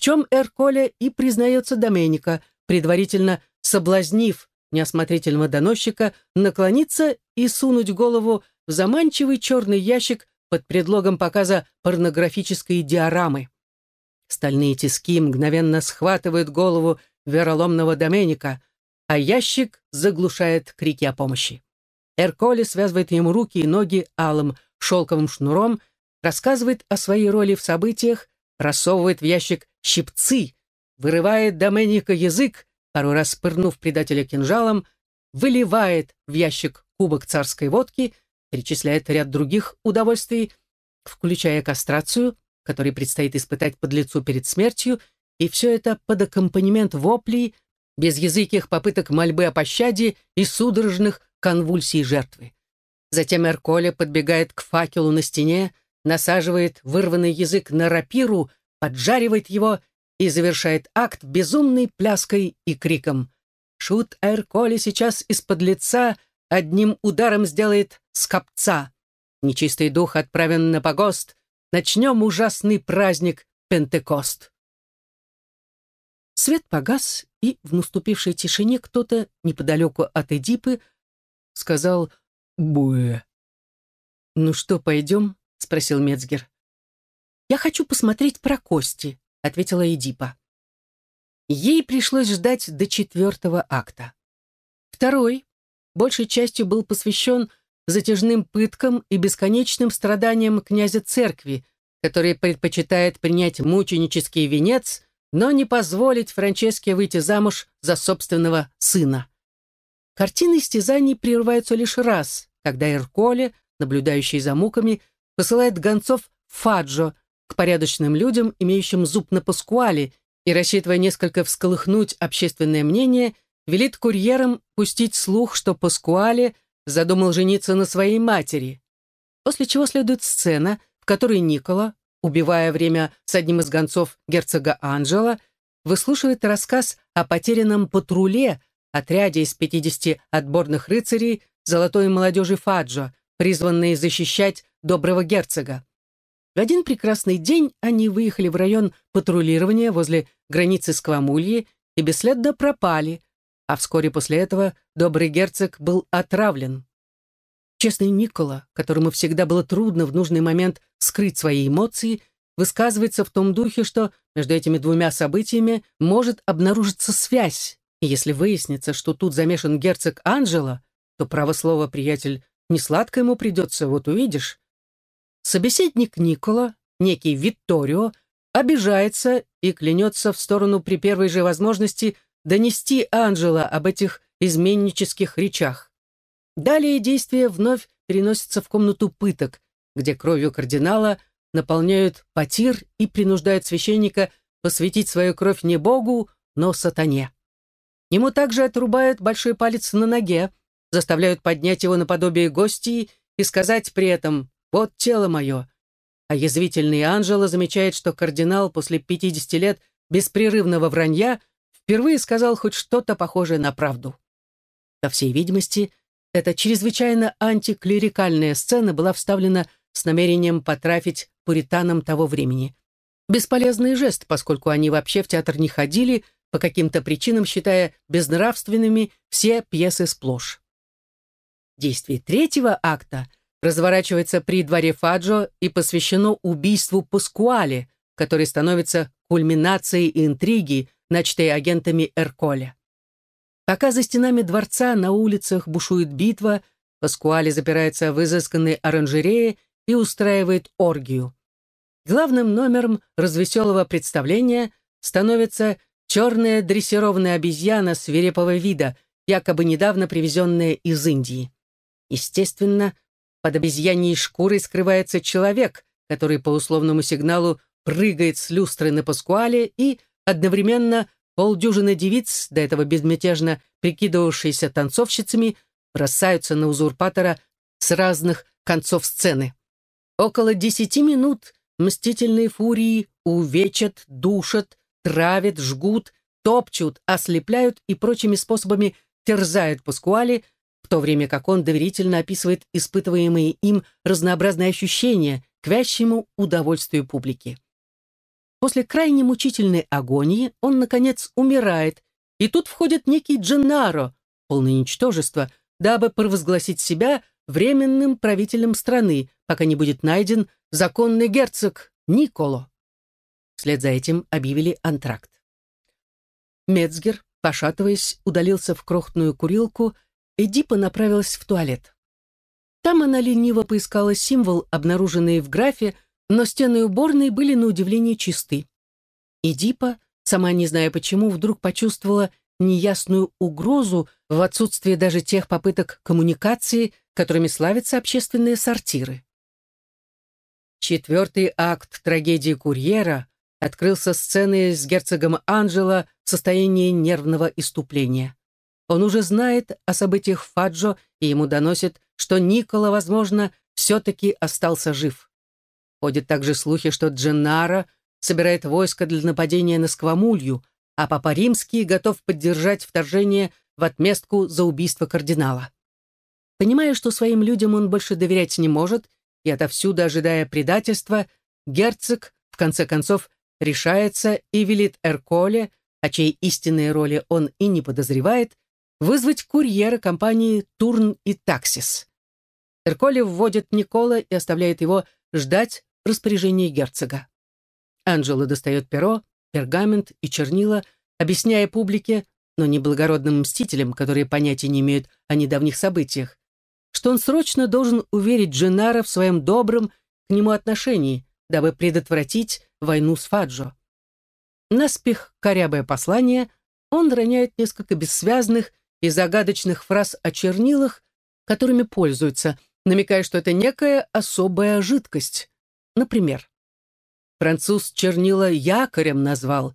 в чем Эрколе и признается Доменика, предварительно соблазнив неосмотрительного доносчика наклониться и сунуть голову в заманчивый черный ящик под предлогом показа порнографической диорамы. Стальные тиски мгновенно схватывают голову вероломного Доменика, а ящик заглушает крики о помощи. Эрколи связывает ему руки и ноги алым шелковым шнуром, рассказывает о своей роли в событиях, рассовывает в ящик щипцы, вырывает Доменика язык, пару раз пырнув предателя кинжалом, выливает в ящик кубок царской водки, перечисляет ряд других удовольствий, включая кастрацию, который предстоит испытать под лицу перед смертью, и все это под аккомпанемент воплей, без языких попыток мольбы о пощаде и судорожных конвульсий жертвы. Затем Эрколя подбегает к факелу на стене, насаживает вырванный язык на рапиру, поджаривает его и завершает акт безумной пляской и криком. Шут Эрколи сейчас из-под лица одним ударом сделает скопца. Нечистый дух отправен на погост. Начнем ужасный праздник Пентекост. Свет погас, и в наступившей тишине кто-то неподалеку от Эдипы сказал «Буэ». «Ну что, пойдем?» — спросил Мецгер. «Я хочу посмотреть про кости», — ответила Эдипа. Ей пришлось ждать до четвертого акта. Второй, большей частью, был посвящен затяжным пыткам и бесконечным страданиям князя церкви, который предпочитает принять мученический венец, но не позволить Франческе выйти замуж за собственного сына. Картины истязаний прерываются лишь раз, когда Ирколе, наблюдающий за муками, посылает гонцов Фаджо к порядочным людям, имеющим зуб на паскуале, и, рассчитывая несколько всколыхнуть общественное мнение, велит курьерам пустить слух, что Паскуале задумал жениться на своей матери. После чего следует сцена, в которой Никола, убивая время с одним из гонцов герцога Анджела, выслушивает рассказ о потерянном патруле, отряде из 50 отборных рыцарей золотой молодежи Фаджо, призванные защищать доброго герцога. В один прекрасный день они выехали в район патрулирования возле границы Сквамульи и бесследно пропали, а вскоре после этого добрый герцог был отравлен. Честный Никола, которому всегда было трудно в нужный момент скрыть свои эмоции, высказывается в том духе, что между этими двумя событиями может обнаружиться связь, и если выяснится, что тут замешан герцог Анджело, то, право слово, приятель, не сладко ему придется, вот увидишь. Собеседник Никола, некий Витторио, обижается и клянется в сторону при первой же возможности донести Анджело об этих изменнических речах. Далее действие вновь переносится в комнату пыток, где кровью кардинала наполняют потир и принуждают священника посвятить свою кровь не Богу, но сатане. Ему также отрубают большой палец на ноге, заставляют поднять его наподобие гостей и сказать при этом «Вот тело мое». А язвительный Анжела замечает, что кардинал после 50 лет беспрерывного вранья впервые сказал хоть что-то похожее на правду. По всей видимости, эта чрезвычайно антиклерикальная сцена была вставлена с намерением потрафить пуританам того времени. Бесполезный жест, поскольку они вообще в театр не ходили, по каким-то причинам считая безнравственными все пьесы сплошь. Действие третьего акта разворачивается при дворе Фаджо и посвящено убийству Паскуале, который становится кульминацией интриги, начатой агентами Эрколя. Пока за стенами дворца на улицах бушует битва, Паскуале запирается в изысканной оранжерее и устраивает оргию. Главным номером развеселого представления становится черная дрессированная обезьяна свирепого вида, якобы недавно привезенная из Индии. Естественно, под обезьяньей шкурой скрывается человек, который по условному сигналу прыгает с люстры на Паскуале и одновременно полдюжины девиц, до этого безмятежно прикидывавшиеся танцовщицами, бросаются на узурпатора с разных концов сцены. Около десяти минут мстительные фурии увечат, душат, травят, жгут, топчут, ослепляют и прочими способами терзают Паскуали, в то время как он доверительно описывает испытываемые им разнообразные ощущения к вящему удовольствию публики. После крайне мучительной агонии он, наконец, умирает, и тут входит некий Дженнаро, полное ничтожество, дабы провозгласить себя временным правителем страны, пока не будет найден законный герцог Николо. Вслед за этим объявили антракт. Мецгер, пошатываясь, удалился в крохотную курилку, и Дипа направилась в туалет. Там она лениво поискала символ, обнаруженный в графе, но стены уборной были на удивление чисты. И Дипа, сама не зная почему, вдруг почувствовала неясную угрозу в отсутствии даже тех попыток коммуникации, которыми славятся общественные сортиры. Четвертый акт трагедии Курьера открылся сценой с герцогом Анджело в состоянии нервного иступления. Он уже знает о событиях Фаджо, и ему доносит, что Никола, возможно, все-таки остался жив. Ходят также слухи, что Дженнаро собирает войско для нападения на Сквамулью, а Папа Римский готов поддержать вторжение в отместку за убийство кардинала. Понимая, что своим людям он больше доверять не может, и отовсюду ожидая предательства, герцог, в конце концов, решается и велит Эрколе, о чьей истинной роли он и не подозревает, вызвать курьера компании «Турн и Таксис». Эрколе вводит Никола и оставляет его ждать распоряжения герцога. Анджело достает перо, пергамент и чернила, объясняя публике, но не благородным мстителям, которые понятия не имеют о недавних событиях, что он срочно должен уверить Дженара в своем добром к нему отношении, дабы предотвратить войну с Фаджо. Наспех корябое послание, он роняет несколько бессвязных и загадочных фраз о чернилах, которыми пользуется, намекая, что это некая особая жидкость. Например, француз чернила якорем назвал.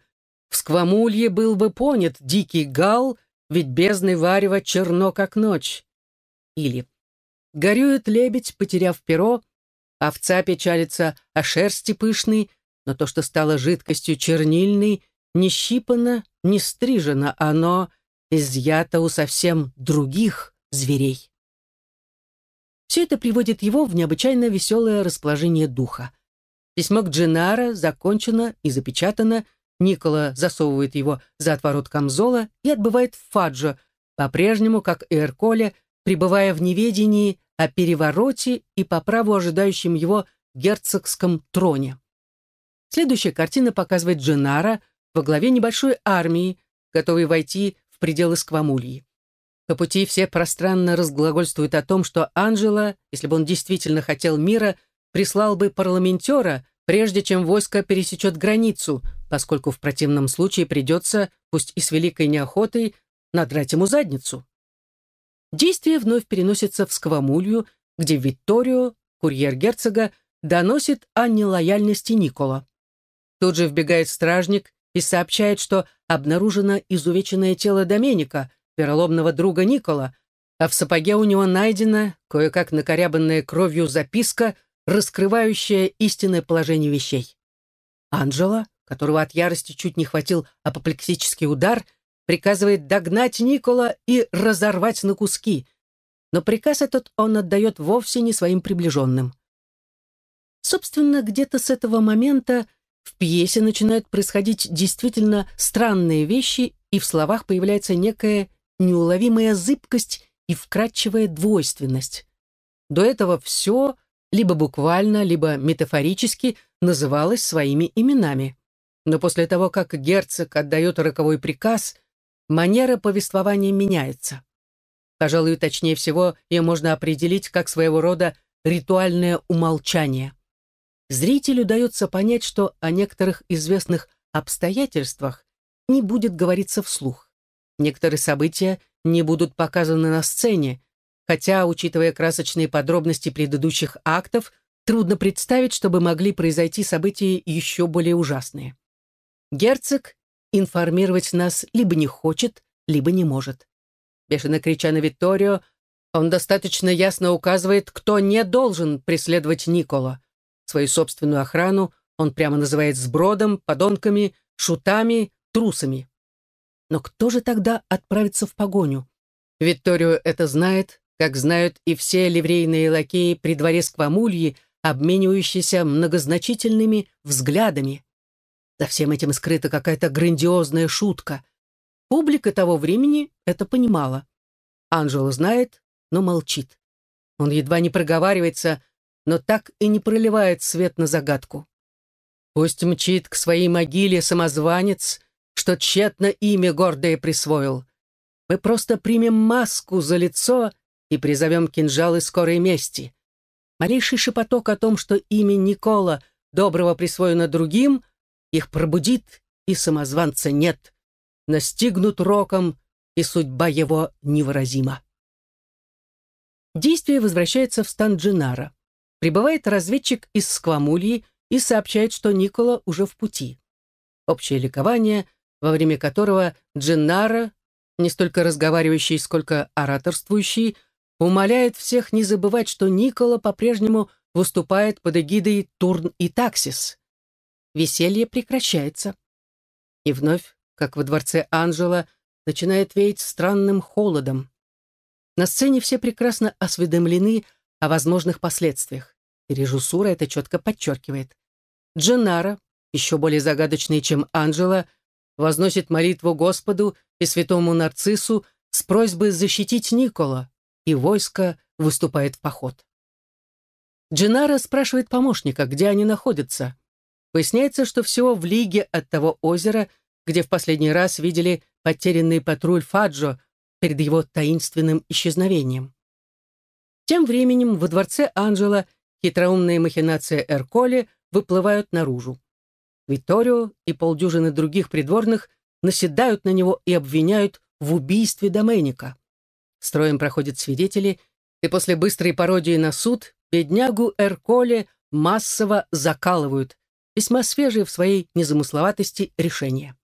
В сквамулье был бы понят дикий гал, ведь бездны варева черно, как ночь. Или Горюет лебедь, потеряв перо, овца печалится о шерсти пышной, но то, что стало жидкостью чернильной, не щипано, не стрижено оно, изъято у совсем других зверей. Все это приводит его в необычайно веселое расположение духа. Письмо к Дженаро закончено и запечатано, Никола засовывает его за отворот камзола и отбывает в Фаджо, по-прежнему, как и Эрколя, пребывая в неведении о перевороте и по праву ожидающем его герцогском троне. Следующая картина показывает Дженара во главе небольшой армии, готовой войти в пределы Сквамульи. По пути все пространно разглагольствуют о том, что Анжела, если бы он действительно хотел мира, прислал бы парламентера, прежде чем войско пересечет границу, поскольку в противном случае придется, пусть и с великой неохотой, надрать ему задницу. Действие вновь переносится в Сквамулью, где Витторио, курьер герцога, доносит о нелояльности Никола. Тут же вбегает стражник и сообщает, что обнаружено изувеченное тело Доменика, вероломного друга Никола, а в сапоге у него найдена, кое-как накорябанная кровью записка, раскрывающая истинное положение вещей. Анджела, которого от ярости чуть не хватил апоплексический удар, приказывает догнать Никола и разорвать на куски, но приказ этот он отдает вовсе не своим приближенным. Собственно, где-то с этого момента в пьесе начинают происходить действительно странные вещи, и в словах появляется некая неуловимая зыбкость и вкрадчивая двойственность. До этого все, либо буквально, либо метафорически, называлось своими именами. Но после того, как герцог отдает роковой приказ, манера повествования меняется. Пожалуй, точнее всего, ее можно определить как своего рода ритуальное умолчание зрителю удается понять, что о некоторых известных обстоятельствах не будет говориться вслух. Некоторые события не будут показаны на сцене, хотя, учитывая красочные подробности предыдущих актов, трудно представить, чтобы могли произойти события еще более ужасные. Герцог информировать нас либо не хочет, либо не может. Бешено крича на Витторио, он достаточно ясно указывает, кто не должен преследовать Николо. Свою собственную охрану он прямо называет сбродом, подонками, шутами, трусами. Но кто же тогда отправится в погоню? Викторио это знает, как знают и все ливрейные лакеи при дворе Сквамульи, обменивающиеся многозначительными взглядами. За всем этим скрыта какая-то грандиозная шутка. Публика того времени это понимала. Анжела знает, но молчит. Он едва не проговаривается, но так и не проливает свет на загадку. Пусть мчит к своей могиле самозванец, что тщетно имя гордое присвоил. Мы просто примем маску за лицо и призовем кинжалы скорой мести. Малейший шепоток о том, что имя Никола доброго присвоено другим, их пробудит, и самозванца нет. Настигнут роком, и судьба его невыразима. Действие возвращается в стан Джинара. Прибывает разведчик из Сквамульи и сообщает, что Никола уже в пути. Общее ликование, во время которого Дженнара, не столько разговаривающий, сколько ораторствующий, умоляет всех не забывать, что Никола по-прежнему выступает под эгидой Турн и Таксис. Веселье прекращается. И вновь, как во дворце Анжела, начинает веять странным холодом. На сцене все прекрасно осведомлены о возможных последствиях и режиссура это четко подчеркивает. Дженнара, еще более загадочный, чем Анджела, возносит молитву Господу и святому Нарциссу с просьбой защитить Никола, и войско выступает в поход. Дженара спрашивает помощника, где они находятся. Выясняется, что всего в лиге от того озера, где в последний раз видели потерянный патруль Фаджо перед его таинственным исчезновением. Тем временем во дворце Анджела хитроумные махинации Эрколи выплывают наружу. Витторио и полдюжины других придворных наседают на него и обвиняют в убийстве Доменика. Строем проходят свидетели, и после быстрой пародии на суд беднягу Эрколе массово закалывают, весьма свежие в своей незамысловатости решения.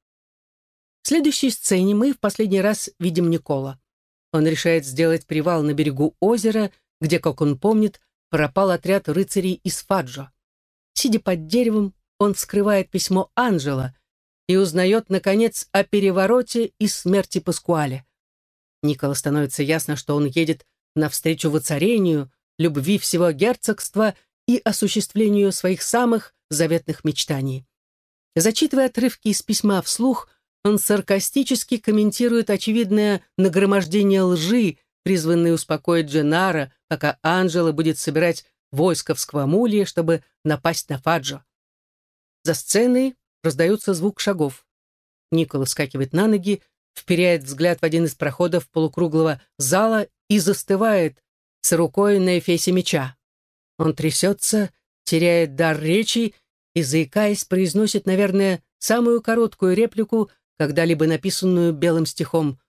В следующей сцене мы в последний раз видим Никола. Он решает сделать привал на берегу озера, где, как он помнит, пропал отряд рыцарей из Фаджо. Сидя под деревом, он вскрывает письмо Анжела и узнает, наконец, о перевороте и смерти Паскуале. Никола становится ясно, что он едет навстречу воцарению, любви всего герцогства и осуществлению своих самых заветных мечтаний. Зачитывая отрывки из письма вслух, он саркастически комментирует очевидное нагромождение лжи, призванные успокоить Дженара, пока Анжела будет собирать войско в Сквамулье, чтобы напасть на Фаджо. За сценой раздается звук шагов. Никола скакивает на ноги, вперяет взгляд в один из проходов полукруглого зала и застывает с рукой на эфесе меча. Он трясется, теряет дар речи и, заикаясь, произносит, наверное, самую короткую реплику, когда-либо написанную белым стихом.